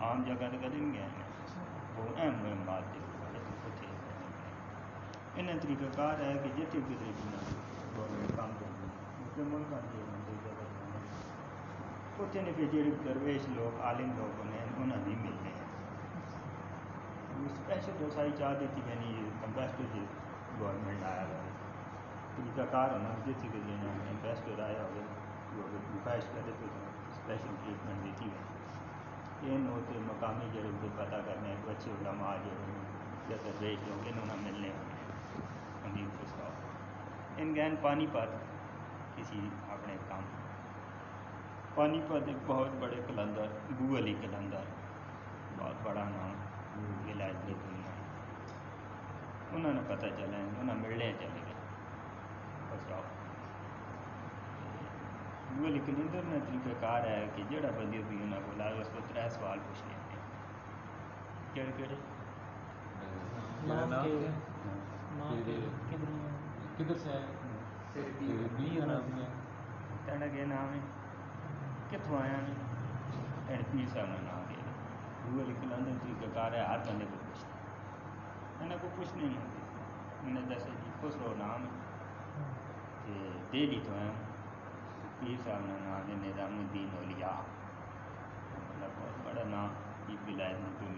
عام جگہ تو کدی نہیں گئے ہیں بہت اہم جو اتنے انہیں طریقہ کار ہے کہ جتنے کسی بھی نہ گورنمنٹ کام کرتی ہے اس کے ملک آتی ہے جگہ جانا اتنے نے پھر جڑے درویش لوگ عالم لوگ انہیں انہیں نہیں ملنے ہیں اسپیشل رسائی چاہ دیتی میں نے یہ جی گورنمنٹ آیا ہوا ہے طریقہ کار ہونا جتنے کے لیے امبیسڈر آیا ہوگا وہ اگر کرے تو اسپیشل ٹریٹمنٹ دیتی ہے یہ نہ ہوتے مقامی جڑے ہوتے پتہ کرنے بچے علماء جو یا درویش لوگ انہوں نے ملنے ہونے امیر خسرو۔ ان گہن پانی پر کسی اپنے کام۔ پانی پت ایک بہت بڑے کلندر بو علی کلندر بہت بڑا نام ولایت کی دنیا میں انہوں نے پتہ چلا انہوں نے ملنے چلے گئے۔ خسرو۔ بو علی کلندر نے طریقہ کار ہے کہ جڑا بندی بھی انہوں کو لائے اس کو ترے سوال پوچھنے کہڑے کہڑے نام نام نام پھر کدھر میں سے آئے؟ کا نام ہے تیرا کیا نام ہے؟ کتوں آیا ہے تیرے پیر صاحب نے نام دیا بو علی کلندر طریقہ کار ہے ہر بندے کو پوچھنا انہیں کو پوچھنے نہیں ہوتے انہیں دسے جی خسرو نام ہے۔ کہ دہلی تو ہیں پیر صاحب نے نام ہے نظام الدین اولیاء۔ مطلب بہت بڑا نام۔ یہ ولایت میں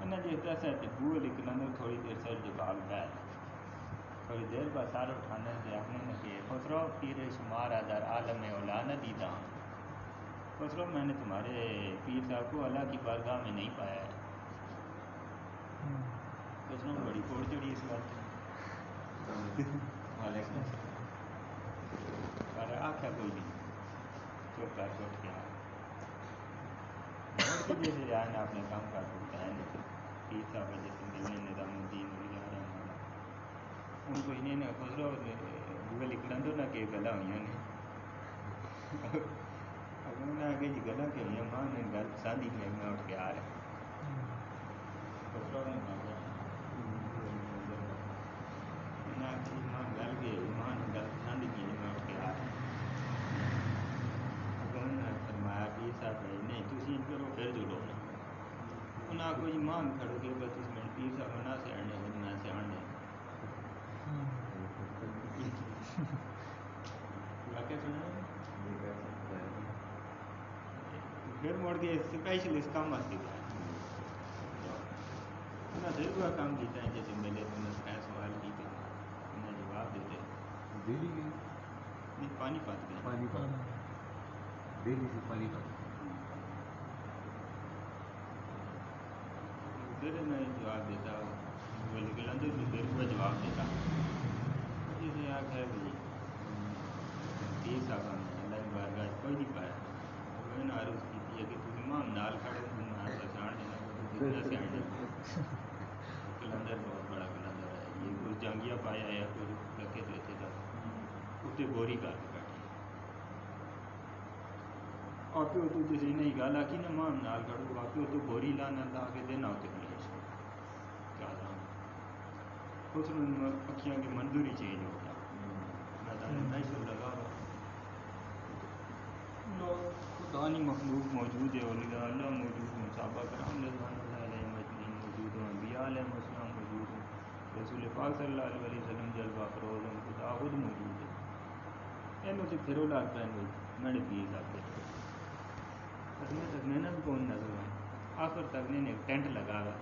انہیں جو جی دسا کہ بو علی کلندر تھوڑی دیر سر جواب جی بیٹھ تھوڑی دیر بعد سارے اٹھانے سے آخنے نے کہ خسرو پیر شمار در عالم اولا نہ دیتا خسرو، میں نے تمہارے پیر صاحب کو اللہ کی بارگاہ میں نہیں پایا ہے۔ خسرو، بڑی کوڑ چڑی اس بات سے وعلیکم السلام۔ آخیا کوئی نہیں۔ چپ کر کے اٹھ گیا جیسے آئے نا اپنے کام کر کے ہے نہیں پیر صاحب جیسے ملنے نظام الدین اولیاء رحمہ اللہ ان کو انہیں نہ خسرو بوے لکھنا تو نہ کہ گلا ہوئی نے اگر انہیں آگے جی گلا کہ ہوئی ماں نے گل پسند ہی نہیں میں اٹھ کے آ رہا خسرو نے کہا گیا انہیں آگے جی ماں گل کے ہوئی ماں نے گل پسند ہی نہیں میں اٹھ کے آ رہا اگر انہوں نے فرمایا پیر صاحب ہے نہیں تھی ان کرو پھر جلو نا انہیں آگے جی ماں کھڑو گے بس اس میں پیر صاحب نہ سیاڑنے ہو میں سیاڑ دیں واقعہ سنا ہے کام کیتا ہے جیسے ملے تو انہیں ترے سوال کیتے انہیں جواب دیتے دہلی گئی نہیں پانی پات پانی پت دہلی سے پانی پھر انہیں جواب دیتا اندر بھی پھر وہ جواب دیتا جی پیر صاحب نے اللہ کی بارگاہ کوئی نہیں پایا وہ نے عرض کی تھی کہ تم امام نال کھڑے ہو نال پہچان دینا کہ تم کیسے آئے کلندر بہت بڑا کلندر ہے یہ کچھ جانگیا پایا ہے کچھ لکے دیتے تھا اتنے بوری کر کے بیٹھے آپ تو کسی نے گل آ کہ نا مام نال کھڑو آپ تو بوری لانا لا کے دینا ہوتے کلیش کیا اس میں اکھیاں کے منظور ہی چینج ہو گیا میدان محشر لگا ہوا خدانی مخلوق موجود ہے اولیاء اللہ موجود ہوں صحابہ کرام رضوان اللہ علیہ مجمعین موجود ہوں انبیاء علیہ السلام موجود ہوں رسول پاک صلی اللہ علیہ وسلم جلوہ فروز ہوں خدا خود موجود ہے اینو سے پھرو لار پہن گئی میں نے پیے صاحب کے تکنے تکنے نہ بھی کون نظر ہوں آخر تکنے نے ایک ٹینٹ لگا ہوا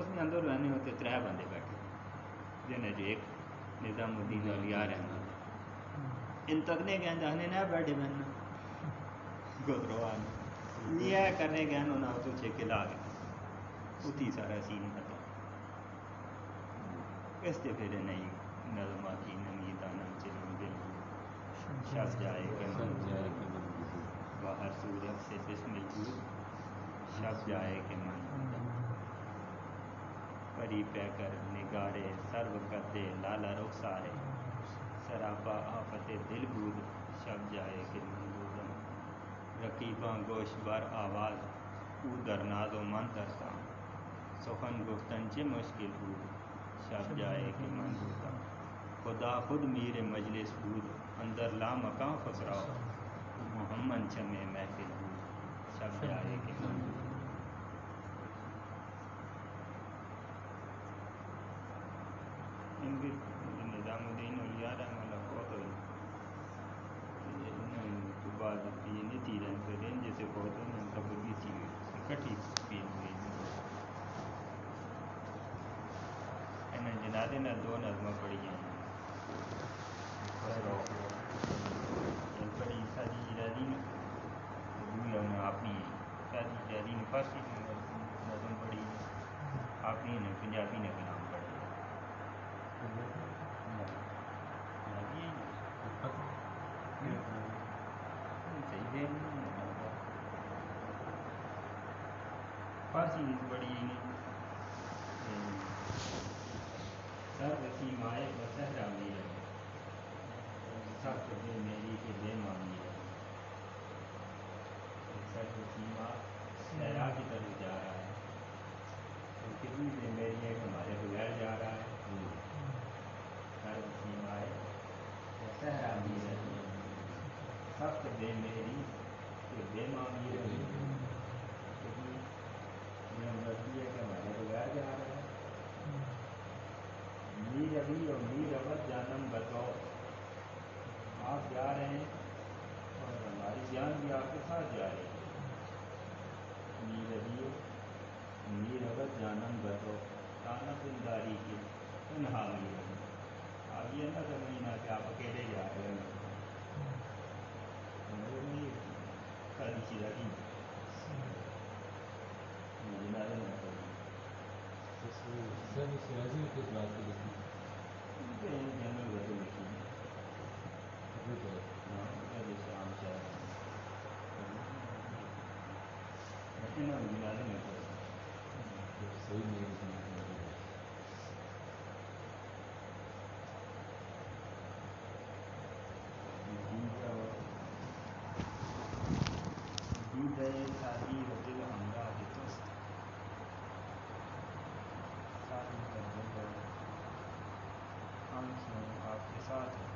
اس میں اندر رہنے ہوتے ترہ بندے بیٹھے۔ جنہیں جو ایک نظام الدین اولیاء رحمت ان تکنے کے اندر نہ بیٹھے بہن۔ گودروان یہ کرنے گئے، انہوں نے تو چھے کے لا گئے اتی سارا سین ختم اس سے پھر نہیں نظم آتی نمی دانم چلوں دل۔ شب جائے کہ من باہر سورج سے بسم الجود شب جائے کہ من۔ پری پہ کر نگارے سرو کردے لالا رخ سارے سراپا آفت دل بود شب جائے کہ مندودم رقیباں گوش بر آواز او در ناز و من ترساں سخن گفتن چه مشکل بود؟ شب جائے کہ مندودم خدا خود میر مجلس بود، اندر لا مکان خسرا۔ محمد چمے محفل بود۔ شب جائے کہ مندودم ان کے نظام الدین اولیاء رحمہ اللہ بہت ہوئی تو بعد یہ نہیں تھی رہن پہ دین جیسے بہت ہوئی ان کا بدھی تھی کٹھی پین ہوئی انہیں جنادے نہ دو نظمہ پڑھی ہیں خسرو ایک پڑھی سادی جرادی نے دویا انہیں اپنی سادی جرادی نے فارسی نظم پڑھی اپنی نے پنجابی نے کلام پڑھی فارسی بڑی سر وسی مائے بسہرا میرا سخت دل میری کے بے مانی ہے سر وسی ماں صحرا کی طرف جا رہا ہے اور کتنی دل میری ہے کہ ہمارے بغیر جا رہا ہے سر وسی مائے بسہرا میرا سخت دل میری کے بے مانی ہے ہے کہ ہمارے بغیر جا رہا ہے میر ابھی اور میر ابد جانم بتو آپ جا رہے ہیں اور ہماری جان بھی آپ کے ساتھ جا رہی ہے میر ابھی میر ابد جانم بتو تانا پنداری کی تنہا میر ابھی آپ یہ نہ سمجھنا کہ آپ اکیلے جا رہے ہیں نہیں ساری چیزیں جنازے میں سر سیاسی میں کس بات کی لکھی جنرل غزل لکھی اپنے طرف ہاں جیسے عام شہر لیکن اب جنازے میں پڑھا صحیح نہیں دیدے شادی و دل ہمراہ توست شادی کا دل اور آنکھیں آپ کے ساتھ ہیں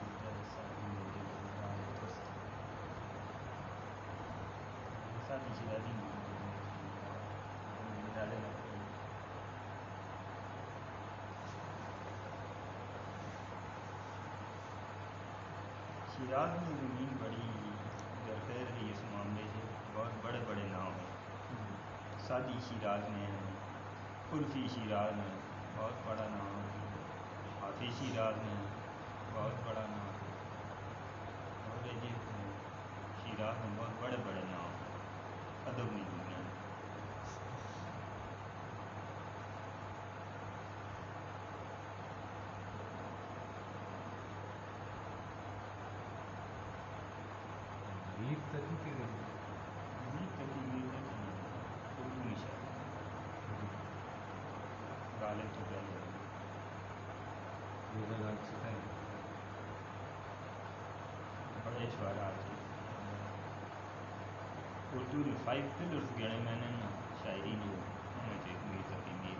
دیدے شادی و دل ہمراہ توست شادی شادی زیادہ نہ شیراز میں زمین بڑی درپیر رہی اس معاملے سے بہت بڑے بڑے نام ہیں۔ سادی شیراز میں ہیں قلفی شیراز میں بہت بڑا نام ہے حافظ شیراز میں بہت بڑا نام ہے اور شیراز میں بہت بڑے بڑے نام ہیں ادب کی دنیا میں اردو نے فائیو پلرز گڑے میں نے نا شاعری نے مجھے میر تقی میر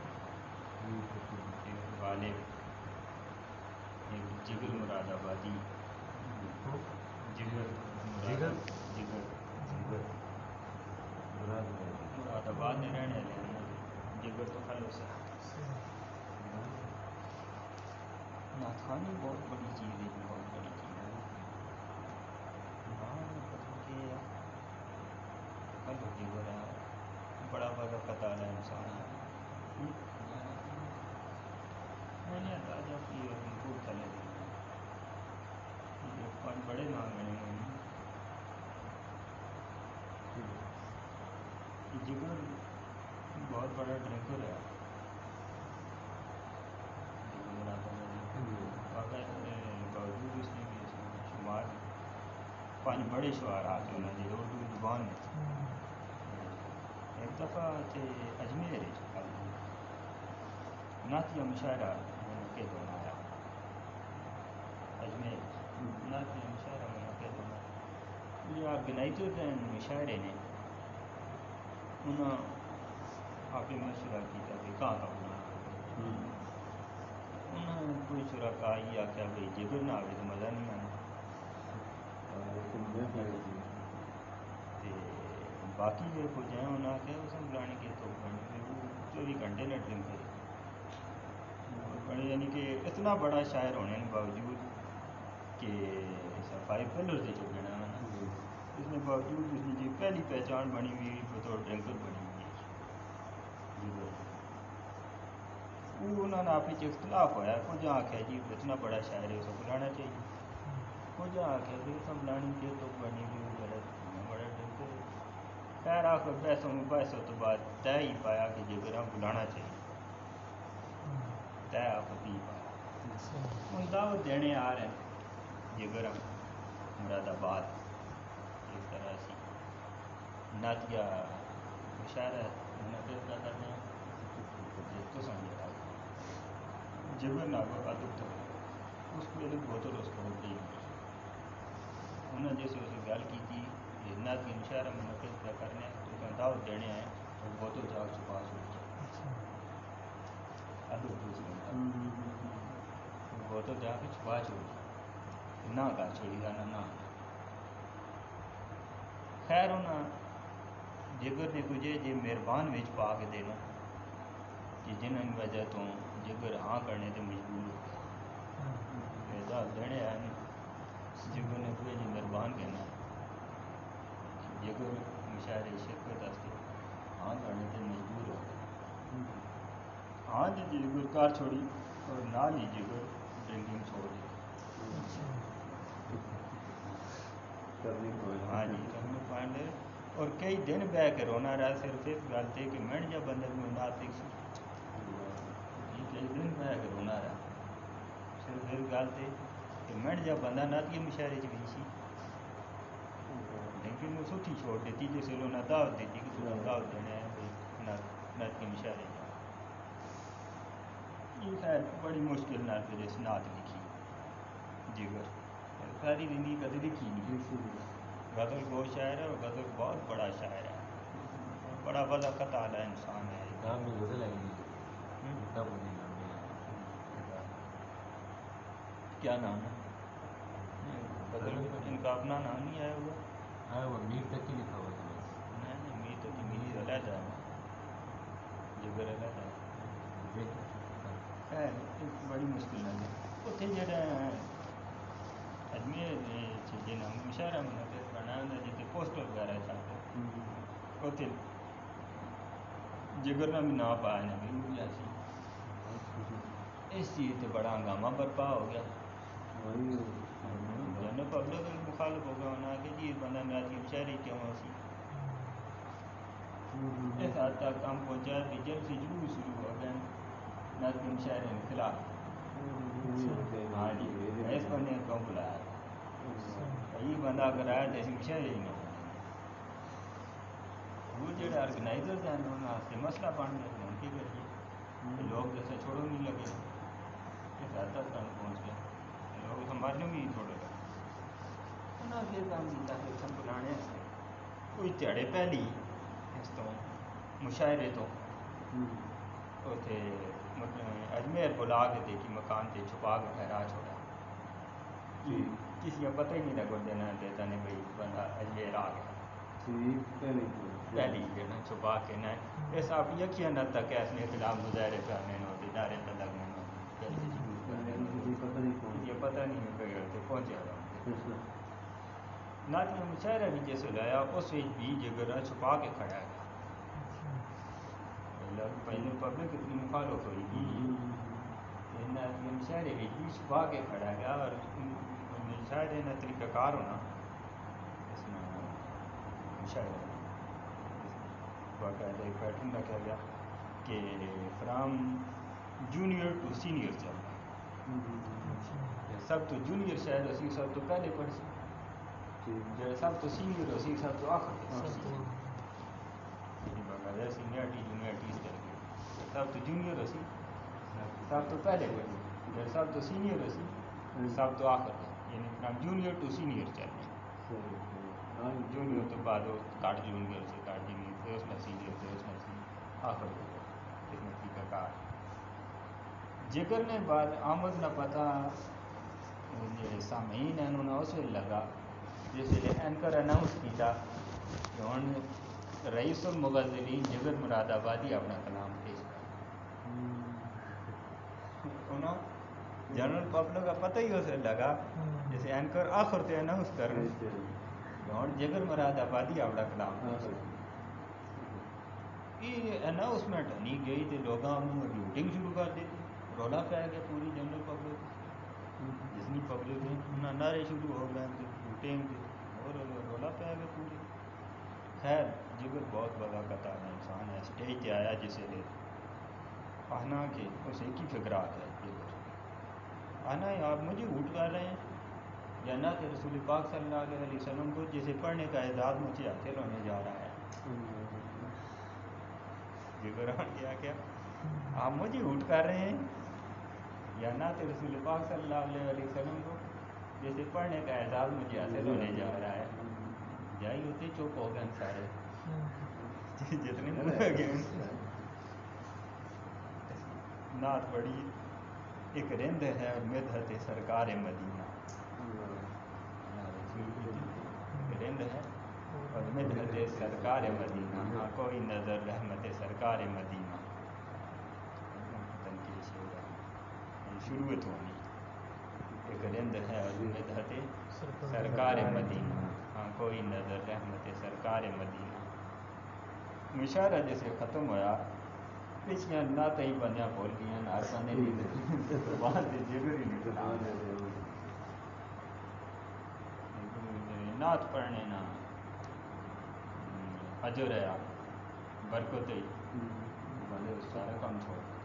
ایک غالب ایک جگر مراد آبادی جگر جگر؟ جگر جگر مراد ہے مراد آباد نے رہنے والے ہیں جگر تو کھلو سے نعت خوانی بہت بڑی چیز ہے بہت بڑی چیز ہے ہاں پتہ کہ کھلو جگر ہے بڑا بڑا پتہ ہے انسان ہے میں نے اندازہ کی اور ان کو چلے یہ پانچ بڑے نام گنے ہوئے ہیں یہ جگر بہت بڑا ڈرنکر ہے جگر مراد باقاعدہ باوجود اس نے بھی اس میں شمار پانچ بڑے شعرات انہوں نے اردو زبان میں ایک دفعہ تھے اجمیر نعتیہ مشاعرہ منعقد ہونا ہے اجمیر نعتیہ مشاعرہ منعقد ہونا یہ آرگنائزر مشاعرے نے انہوں آپ مشورہ کیا کہ کہاں کا بنا انہوں نے کوئی شرکا یہ آخیا بھائی جگر نہ آئے تو مزہ نہیں آنا تے باقی جو کچھ ہیں انہوں نے آخیا اس میں کے تو بنے چوبی گھنٹے نہ ڈرنک بڑے یعنی کہ اتنا بڑا شاعر ہونے کے باوجود کہ صفائی پلر سے چکے نا اس میں باوجود اس نے جی پہلی پہچان بنی ہوئی بطور ڈرنکر بنی ہوئی جی وہ انہوں نے آپس اختلاف ہوا کچھ آخیا جی اتنا بڑا شاعر ہے، اسے بلانا چاہیے۔ کچھ آخیا بھی اتنا بلانی کے تو بنی ہوئی وہ بڑا بڑا ڈرنکر ہے خیر آ کر بحثوں میں بحثوں تو بعد طے ہی پایا کہ جگر بلانا چاہیے طے آپ پی پایا ہوں دعوت دینے آ رہے ہیں جگر مراد آباد اس طرح سی نعتیہ مشاعرہ منعقد کا کرنے تو سمجھا جگر تو جیسے گل کی مشاعرہ منعقد کا کرنے تو دینے آئے تو بوتل جا چھپا چھوڑ ادب دوسرے بوتل جا کے چھپا چھوڑی نہ کر چھوڑی گا نہ خیر انہیں جگر نے کچھ جی مہربان وچ پا کے دینا کہ جنہوں کی وجہ تو جگر ہاں کرنے تے مجبور ہو گیا نے کوئی جی مہربان کہنا جگر مشاعرے شرکت واسطے ہاں کرنے تے مجبور ہو گیا ہاں جی, جی، جگر کار چھوڑی اور نال ہی جی جگر ڈرنکنگ چھوڑ دی. ہاں جی ٹرننگ پوائنٹ ہے اور کئی دن بہ کے رونا رہا، صرف اس گل تے کہ منٹ جب بندے کو منٹ جب بندہ نات کے مشاعرے گئی سی لیکن وہ سٹھی چھوڑ دیتی جس ویلے انہیں دعوت دیتی کہ تمہیں دعوت ہیں بھائی نات کے مشاعرے جا یہ خیر بڑی مشکل نال پھر اس نعت لکھی جگر ساری زندگی کدی لکھی نہیں غزل گو شاعر ہے اور غزل بہت بڑا شاعر ہے بڑا وضع قطع انسان ہے کتاب میں غزل آئی ہے کتاب مجھے نام نہیں ہے کیا نام ہے؟ ان کا اپنا نام نہیں آیا ہوا۔ آیا ہوا میر تک ہی لکھا ہوا تھا بس۔ نہیں نہیں میر تو میر۔ علیحدہ ہے۔ جگر علیحدہ ہے۔ بڑی مشکل ہے۔ اتنے جڑا اجمیر جنا مشاعرہ منعقد کرنا ہے جتنے پوسٹر وغیرہ چھپتے اتنے جگر نہ بھی نہ پایا نہ بھی ملیا سی اس چیز سے بڑا ہنگامہ برپا کہ اس حد تک پہنچا کہ جب سے جلوس شروع ہو گئے کیوں بلایا یہ بندہ اگر آیا ہی وہ جڑے آرگنائزر ہیں انہوں نے مسئلہ بن گیا کہ کریے لوگ جیسے چھوڑو نہیں لگے اس حد تک پہنچ گیا نہیں انہوں نے پھر کام کیا کہ سب بلانے کوئی تہڑے پہلی اس تو مشاعرے تو اتنے مطلب اجمیر بلا کے تے کہ مکان تے چھپا کے ٹھہرا چھوڑا کسی کا پتہ ہی نہیں لگا دینا دیتا نے بھائی بندہ اجمیر آ گیا پہلی جو چھپا کے نہ اس آپ یقین نہ تک اس نے خلاف مظاہرے پہ آنے نو تے دارے پہ لگنے نو پہلے شروع کرنے نو یہ پتہ نہیں ہے کہ تے پہنچا رہا ناتیہ مشاعرہ بھی جیسے لایا اس وچ بھی جگر چھپا کے کھڑا ہے۔ لوگ پہلے پبلک اتنی مخالف ہوئی۔ گی ناتیہ مشاعرے بھی چھپا کے کھڑا گیا اور مشاعرے نہ طریقہ کار ہونا۔ اس میں مشاعرہ باقاعدہ ایک پیٹرن رکھا گیا کہ فرام جونیئر ٹو سینئر چل رہا سب تو جونیئر شاید اسی سب تو پہلے پڑھ جڑے سب تو سینئر اسی سب تو آخر۔ سینئرٹی جونیئرٹی اس طرح کی سب تو جونیئر اسی سب تو پہلے پڑھ جڑے سب تو سینئر اسی سب تو آخر۔ یعنی فرام جونیئر ٹو سینئر رہا جونیئر تو بعد کاٹ جونیئر سے کاٹ جونیئر پھر اس میں سینئر پھر اس میں سینئر آخر۔ اس میں طریقہ کار جگر نے بعد آمد نہ پتہ جڑے سامعین ہیں انہوں نے اس ویل لگا جس ویلے اینکر اناؤنس کیتا کہ ہن رئیس المغذرین جگر مراد آبادی اپنا کلام پیش کر۔ جنرل پبلک کا پتہ ہی اسے لگا۔ جیسے اینکر آخر تے اناؤنس کر رہے ہن جگر مراد آبادی اپنا کلام پیش یہ اناؤنسمنٹ نہیں گئی تو لوگوں نے لوٹنگ شروع کر دی رولا پہ گیا پوری جنرل پبلک۔ جتنی پبلک ہے انہیں نعرے شروع ہو گئے تھے لوٹنگ اور رولا پہ گیا پوری۔ خیر، جگر بہت بڑا قطع انسان ہے اسٹیج پہ آیا جسے لے۔ آنا کہ اسے ایک ہی فکرات ہے جگر آنا، آپ مجھے اوٹ کر رہے ہیں؟ جنت رسول پاک صلی اللہ علیہ وسلم کو جسے پڑھنے کا اعزاز مجھے حاصل ہونے جا رہا ہے۔ جگر کیا کیا؟ آپ مجھے اوٹ کر رہے ہیں؟ یا نعت رسول پاک صلی اللہ علیہ وسلم کو جیسے پڑھنے کا اعزاز مجھے حاصل ہونے جا رہا ہے۔ جائی ہوتے چپ ہو گئے سارے۔ [LAUGHS] جتنے نعت بڑی ایک رند ہے مدحت سرکار مدینہ۔ رند ہے اور مدحت سرکار مدینہ۔ ہاں، کوئی نظر رحمت سرکار مدینہ تنقید شعر ہے شروع تو ہونی ایک رند ہے اور سرکار مدینہ۔ ہاں کوئی نظر رحمت سرکار مدینہ۔ مشاعرہ جیسے ختم ہوا پچھلیاں نعتیں ہی بندیاں بھول گئیں ہر بندے نہیں بعد جگر ہی نکلا۔ نعت پڑھنے نا۔ اجر ہے۔ برکت ہی سارا کام چھوڑ۔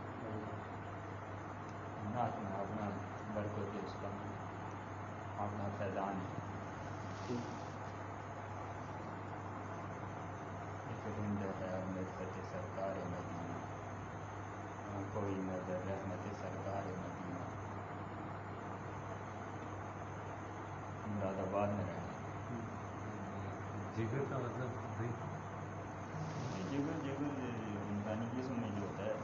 نعت میں اپنا برکت اس کا اپنا فیضان مدحت سرکار مدینہ کوئی نظر رحمت سرکار مدینہ۔ مراد آباد میں رہنا جگر کا مطلب جگر جگر انسانی جسم میں جو ہوتا ہے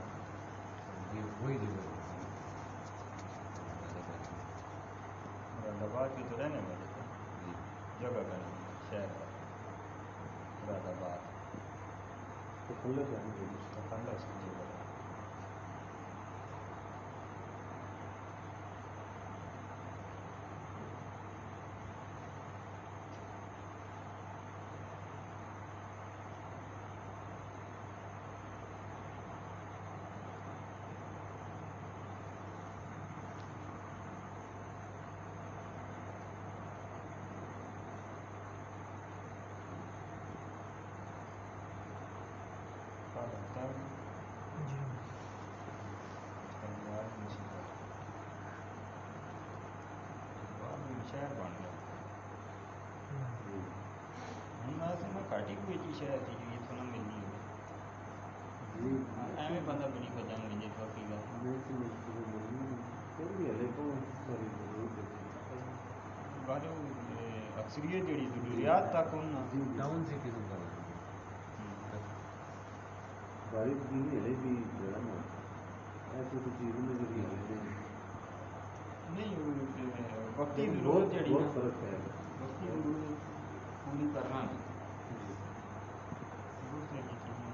یہ وہی جگر مراد آباد کے تو رہنے والے تھے جی۔ جگہ کا نام شہر ہے مراد آباد۔ تخلص کی جگہ ہے قال اختار جی استقبال مصیبت بعد میں شہر بن گیا ہوں میں سے میں ایویں بندہ اکثریت جڑی بھی نہیں نا ایسی تو چیزوں میں جو ہلے نہیں وقتی لیکن ضرورت بہت جڑی بہت نا فرق ہے وقتی ضرورت پوری کرنا دوسرے کی چیزیں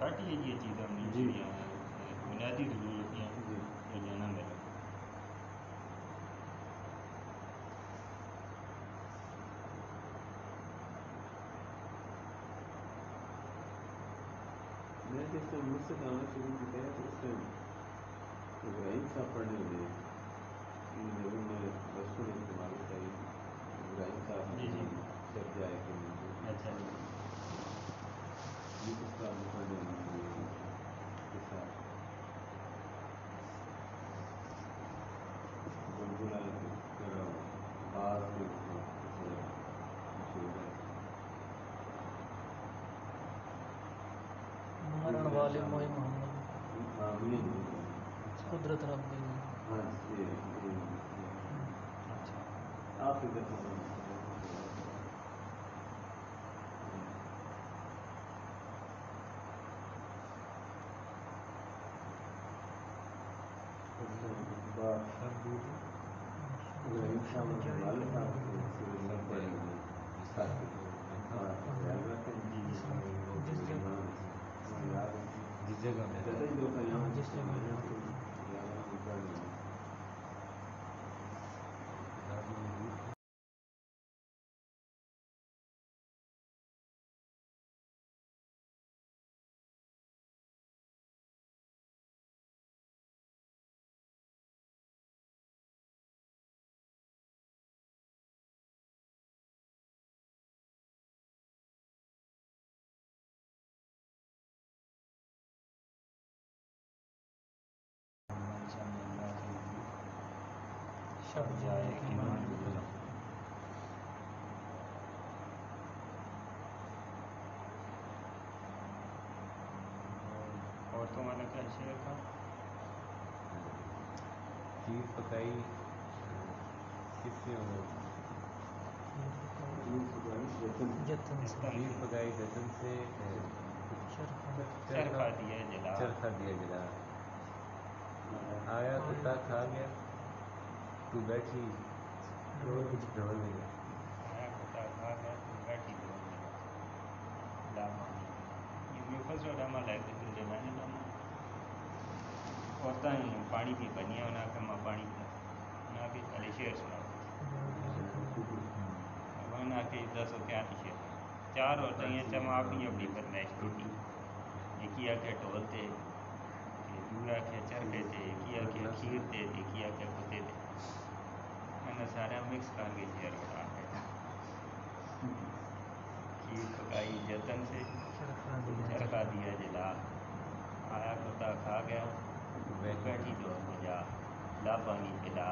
کاٹ لیے یہ چیز ہم جی۔ نے جی۔ بنیادی ضرورت ہیں میں جس ٹائم مجھ سے کھانا شروع کیا ہے تو اس ٹائم ابراہیم صاحب پڑھنے لگے میں بچپن استعمال کرائی ابراہیم صاحب جب جائے کہ اچھا۔ جی یہ اس کا مکان بلبلا کرا باز کے مشہور ہے مارن والے موئے محمد آمین قدرت رب دی ہاں جی جی اچھا آپ ادھر ہونا ابراہیم صاحب والد صاحب کے رسول اللہ پڑھے ہوئے ہیں ساتھ ہاں خیال رکھیں جی جی جس جگہ یاد جس جگہ میں جیسے ہی جو کہ یہاں جس جگہ میں ہوتے یہاں پڑھ لیں شب جائے ایمان عورتوں والا کیا شعر تھا چیز پکائی کس سے ہو؟ چیز پکائی جتن سے چرخا دیا جلا۔ آیا کتا کھا گیا؟ تو بیٹھی ڈول بجا آیا کتا تو بیٹھی پانی یہ نے ہی بنیا انہاں کہ ماں پانی پلا انہاں کہ علی شعر سنا انہاں کہ دس و کیا نہیں چار عورتیں ہیں چم آپ ہی اپنی فرمائش ٹوٹی ایک ہی آکھے ٹول تے دوسرا آکھے چرخے تے ایک ہی آکھے کھیر سارا مکس کر کے شیئر بنا کے۔ کھیر پکائی، جتن سے چرخا دیا جلا۔ آیا کتا کھا گیا۔ بیٹھی جو مجھا لا پانی پلا۔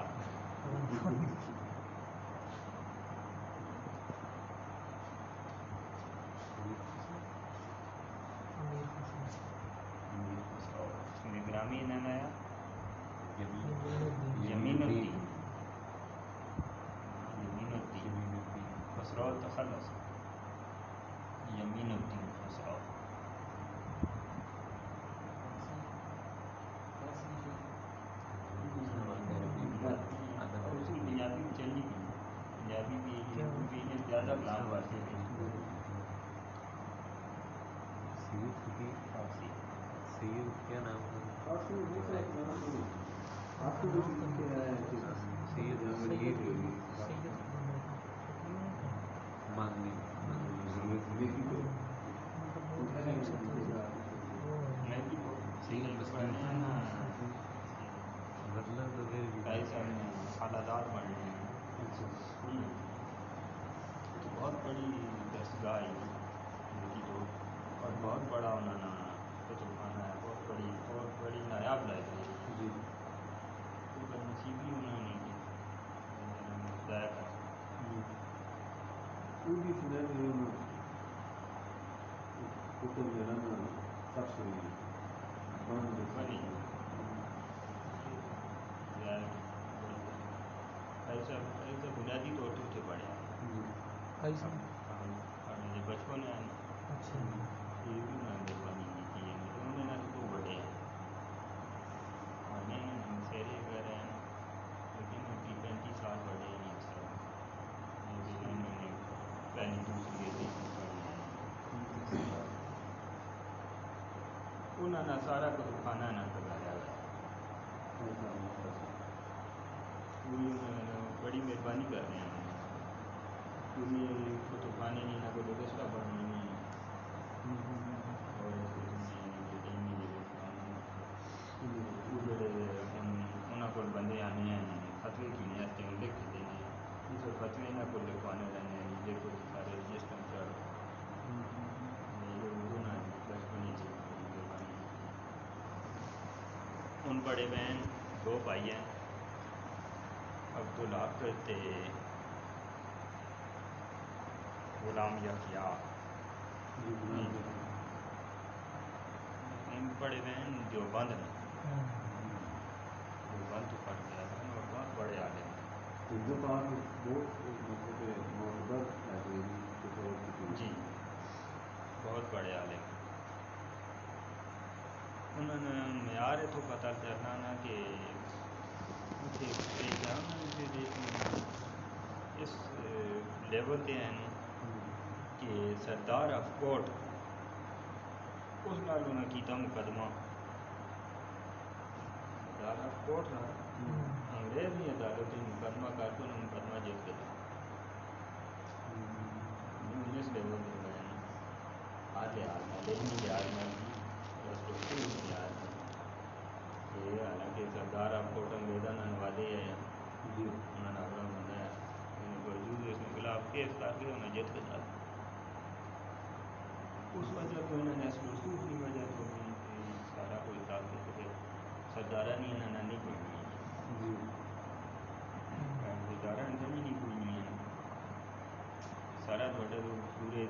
سارا کچھ کھانا نہ انہوں نے بڑی مہربانی کر رہے ہیں۔ کیونکہ کتب خانے نہیں نہ کوئی رجسٹر پڑھنا نہیں اور اس کے تمہیں یقین نہیں ہے وہ جڑے انہوں کو بندے آنے ہیں فتوے کی نہیں آتے ہیں لکھ دیتے ہیں اس وقت فتوے نہ کو لکھوانے رہنے ہیں یہ کو سارے رجسٹر چڑھ بچپن سے مہربانی ان بڑے بہن دو بھائی ہیں عبد الحق تے غلام یحییٰ۔ ان بڑے بہن جو بند نے۔ جو تو پڑھ گیا تھا اور بہت بڑے عالم ہیں۔ جی بہت بڑے عالم انہوں نے معیار تو پتہ کرنا نا کہ اس eh, لیول تے ہیں کہ سردار آف کوٹ اس نال انہیں کیتا مقدمہ۔ سردار آف کوٹ نا انگریز نہیں عدالت نے مقدمہ کر کے انہیں مقدمہ جیت کے تھا انیس لیول تے ہوئے ہیں آج لحاظ میں لیکن لحاظ میں بھی لحاظ میں کہ حالانکہ سردار آف کوٹ انگریزاں نے نوازے ہے جی۔ انہوں نے بندہ ہے۔ باوجود اس کے خلاف کیس کر کے انہیں جیت کے تھا اس وجہ تو انہوں نے رسوخ کی وجہ تو سارا کوئی تھا کہ سردارہ نہیں انہوں نے نہیں پڑھنی جی۔ سردارہ نے سمجھ نہیں کوئی نہیں۔ ہے سارا تھوڑے تو پورے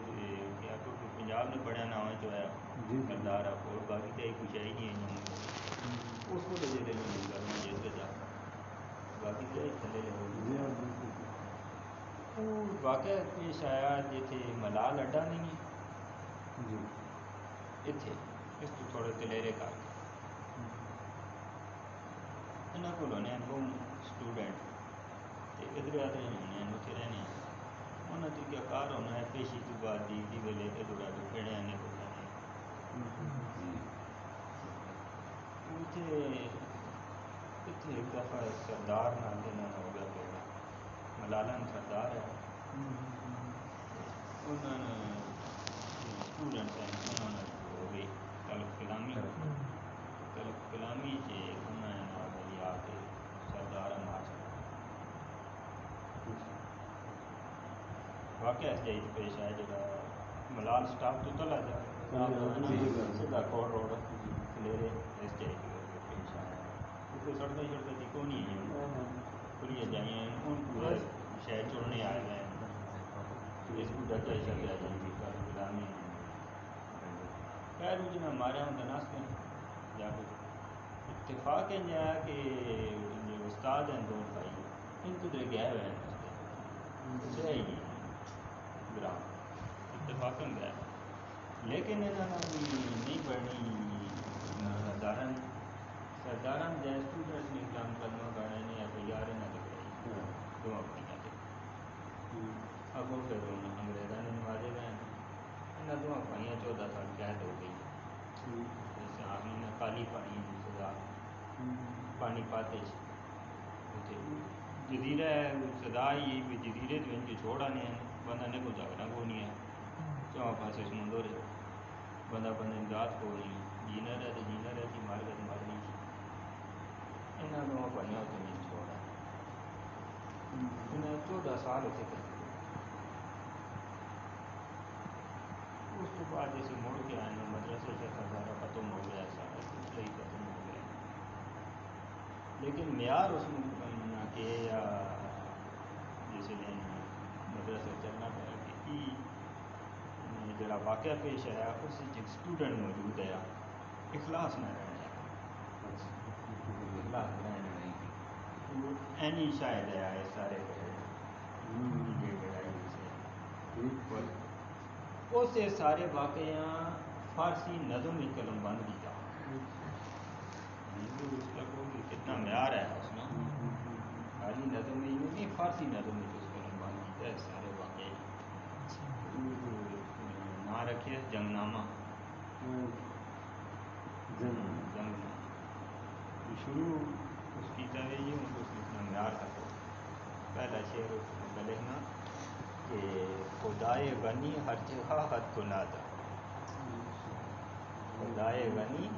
کیا کہ پنجاب نے بڑا نام جو ہے۔ جی۔ سردار آپ اور باقی تو کچھ ہے ہی نہیں۔ ہے اس کو تو کرنا جیل کے جا باقی تو تھلے لے ہاں بالکل وہ واقعہ پیش آیا جیسے ملال اڈا نہیں جی۔ اتنے اس تو تھوڑے دلیرے کر کے یہاں کو ہونے ہیں دو اسٹوڈنٹ ادھر ادھر ہونے ہیں اتنے رہنے ہیں۔ انہوں نے کیا کار ہونا ہے پیشی تو بعد دی دی ویلے تے تھوڑا جو اتنے ایک دفعہ سردار نال دینا ہو گیا پہلا ملالا سردار ہے۔ انہوں نے اسٹوڈنٹ ہیں انہوں نے ہو گئی طلب کلامی طلب کلامی سے انہوں نے نال والی آ کے سردار مار واقعہ اس جائے پیش آیا جڑا ملال سٹاپ تو تلا جا سیدھا کوڑ روڈ۔ کلیرے اس جائے پیش آیا وہ کوئی سڑتے چھڑتے تھی کون نہیں ہے کھلی جائیں ہیں ان پورا شہر چھوڑنے آئے ہوئے ہیں اس کو ڈکا ہی چل رہا جی کل غلامی خیر جنا ہمارے ہم دناس کے یا کوئی اتفاق ہے جا کہ جو استاد ہیں دو بھائی ان کو دے گئے ہوئے ہیں رہ ہی نہیں گرام اتفاقاً گئے لیکن انہوں نے نہیں پڑھنی سردارن سردارن جائے اسٹوڈنٹس نے اسلام کلمہ پڑھنے نے ایف آئی آر نہ دکھائی دو اپنی تے اب وہ پھر انہوں انگریزاں نے نوازے گئے انہیں دو پائیاں چودہ سال قید ہو گئی۔ جیسے آمی نے کالی پانی کی سزا پانی پاتے جزیرہ سزا ہی بھی جزیرے تو ان کے چھوڑ آنے ہیں بندہ نے کو جاگنا کو نہیں ہے۔ چاہ پاسے سمندر ہے۔ بندہ بندے امداد کو نہیں جینا رہتے جینا رہتی مار گئے مارنی انہوں دونوں بھائیوں کو نہیں چھوڑا انہیں چودہ سال اتنے کر اس کے بعد جیسے مڑ کے آئے نا مدرسے سے سارا ختم ہو گیا سارا سلسلہ ہی ختم ہو گیا لیکن معیار اس میں بننا کہ یا جیسے لینا مدرسہ چلنا پڑا کہ جڑا واقعہ پیش آیا اس اسٹوڈنٹ موجود ہے اخلاص نہ اینی شاید ہے آئے سارے یہ لڑائی سے اسے سارے واقعہ فارسی نظم ہی قلم بند اس کا کوئی کتنا معیار ہے اس میں۔ خالی نظم ہی نہیں فارسی نظم ہی اس قلم بند کیا ہے سارے واقعے۔ نہ رکھے جنگ نامہ۔ جنگ شروع اس کی طرح یہ ان کو اتنا معیار تو۔ پہلا شعر اس کا لکھنا کہ خدائے غنی ہر جگہ حد کو نادا خدائے غنی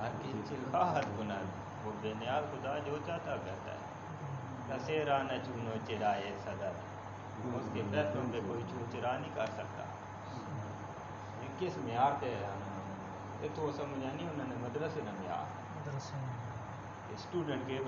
ہر جگہ حد کو نادا وہ بے نیاز خدا جو چاہتا کرتا ہے۔ کسیرا نہ چونو چرائے صدر۔ اس کے فیصلوں پہ کوئی چون چرا نہیں کر سکتا۔ کس معیار پہ یہ تو سمجھا نہیں انہوں نے مدرسے نہ معیار مدرسے میں اسٹوڈنٹ کے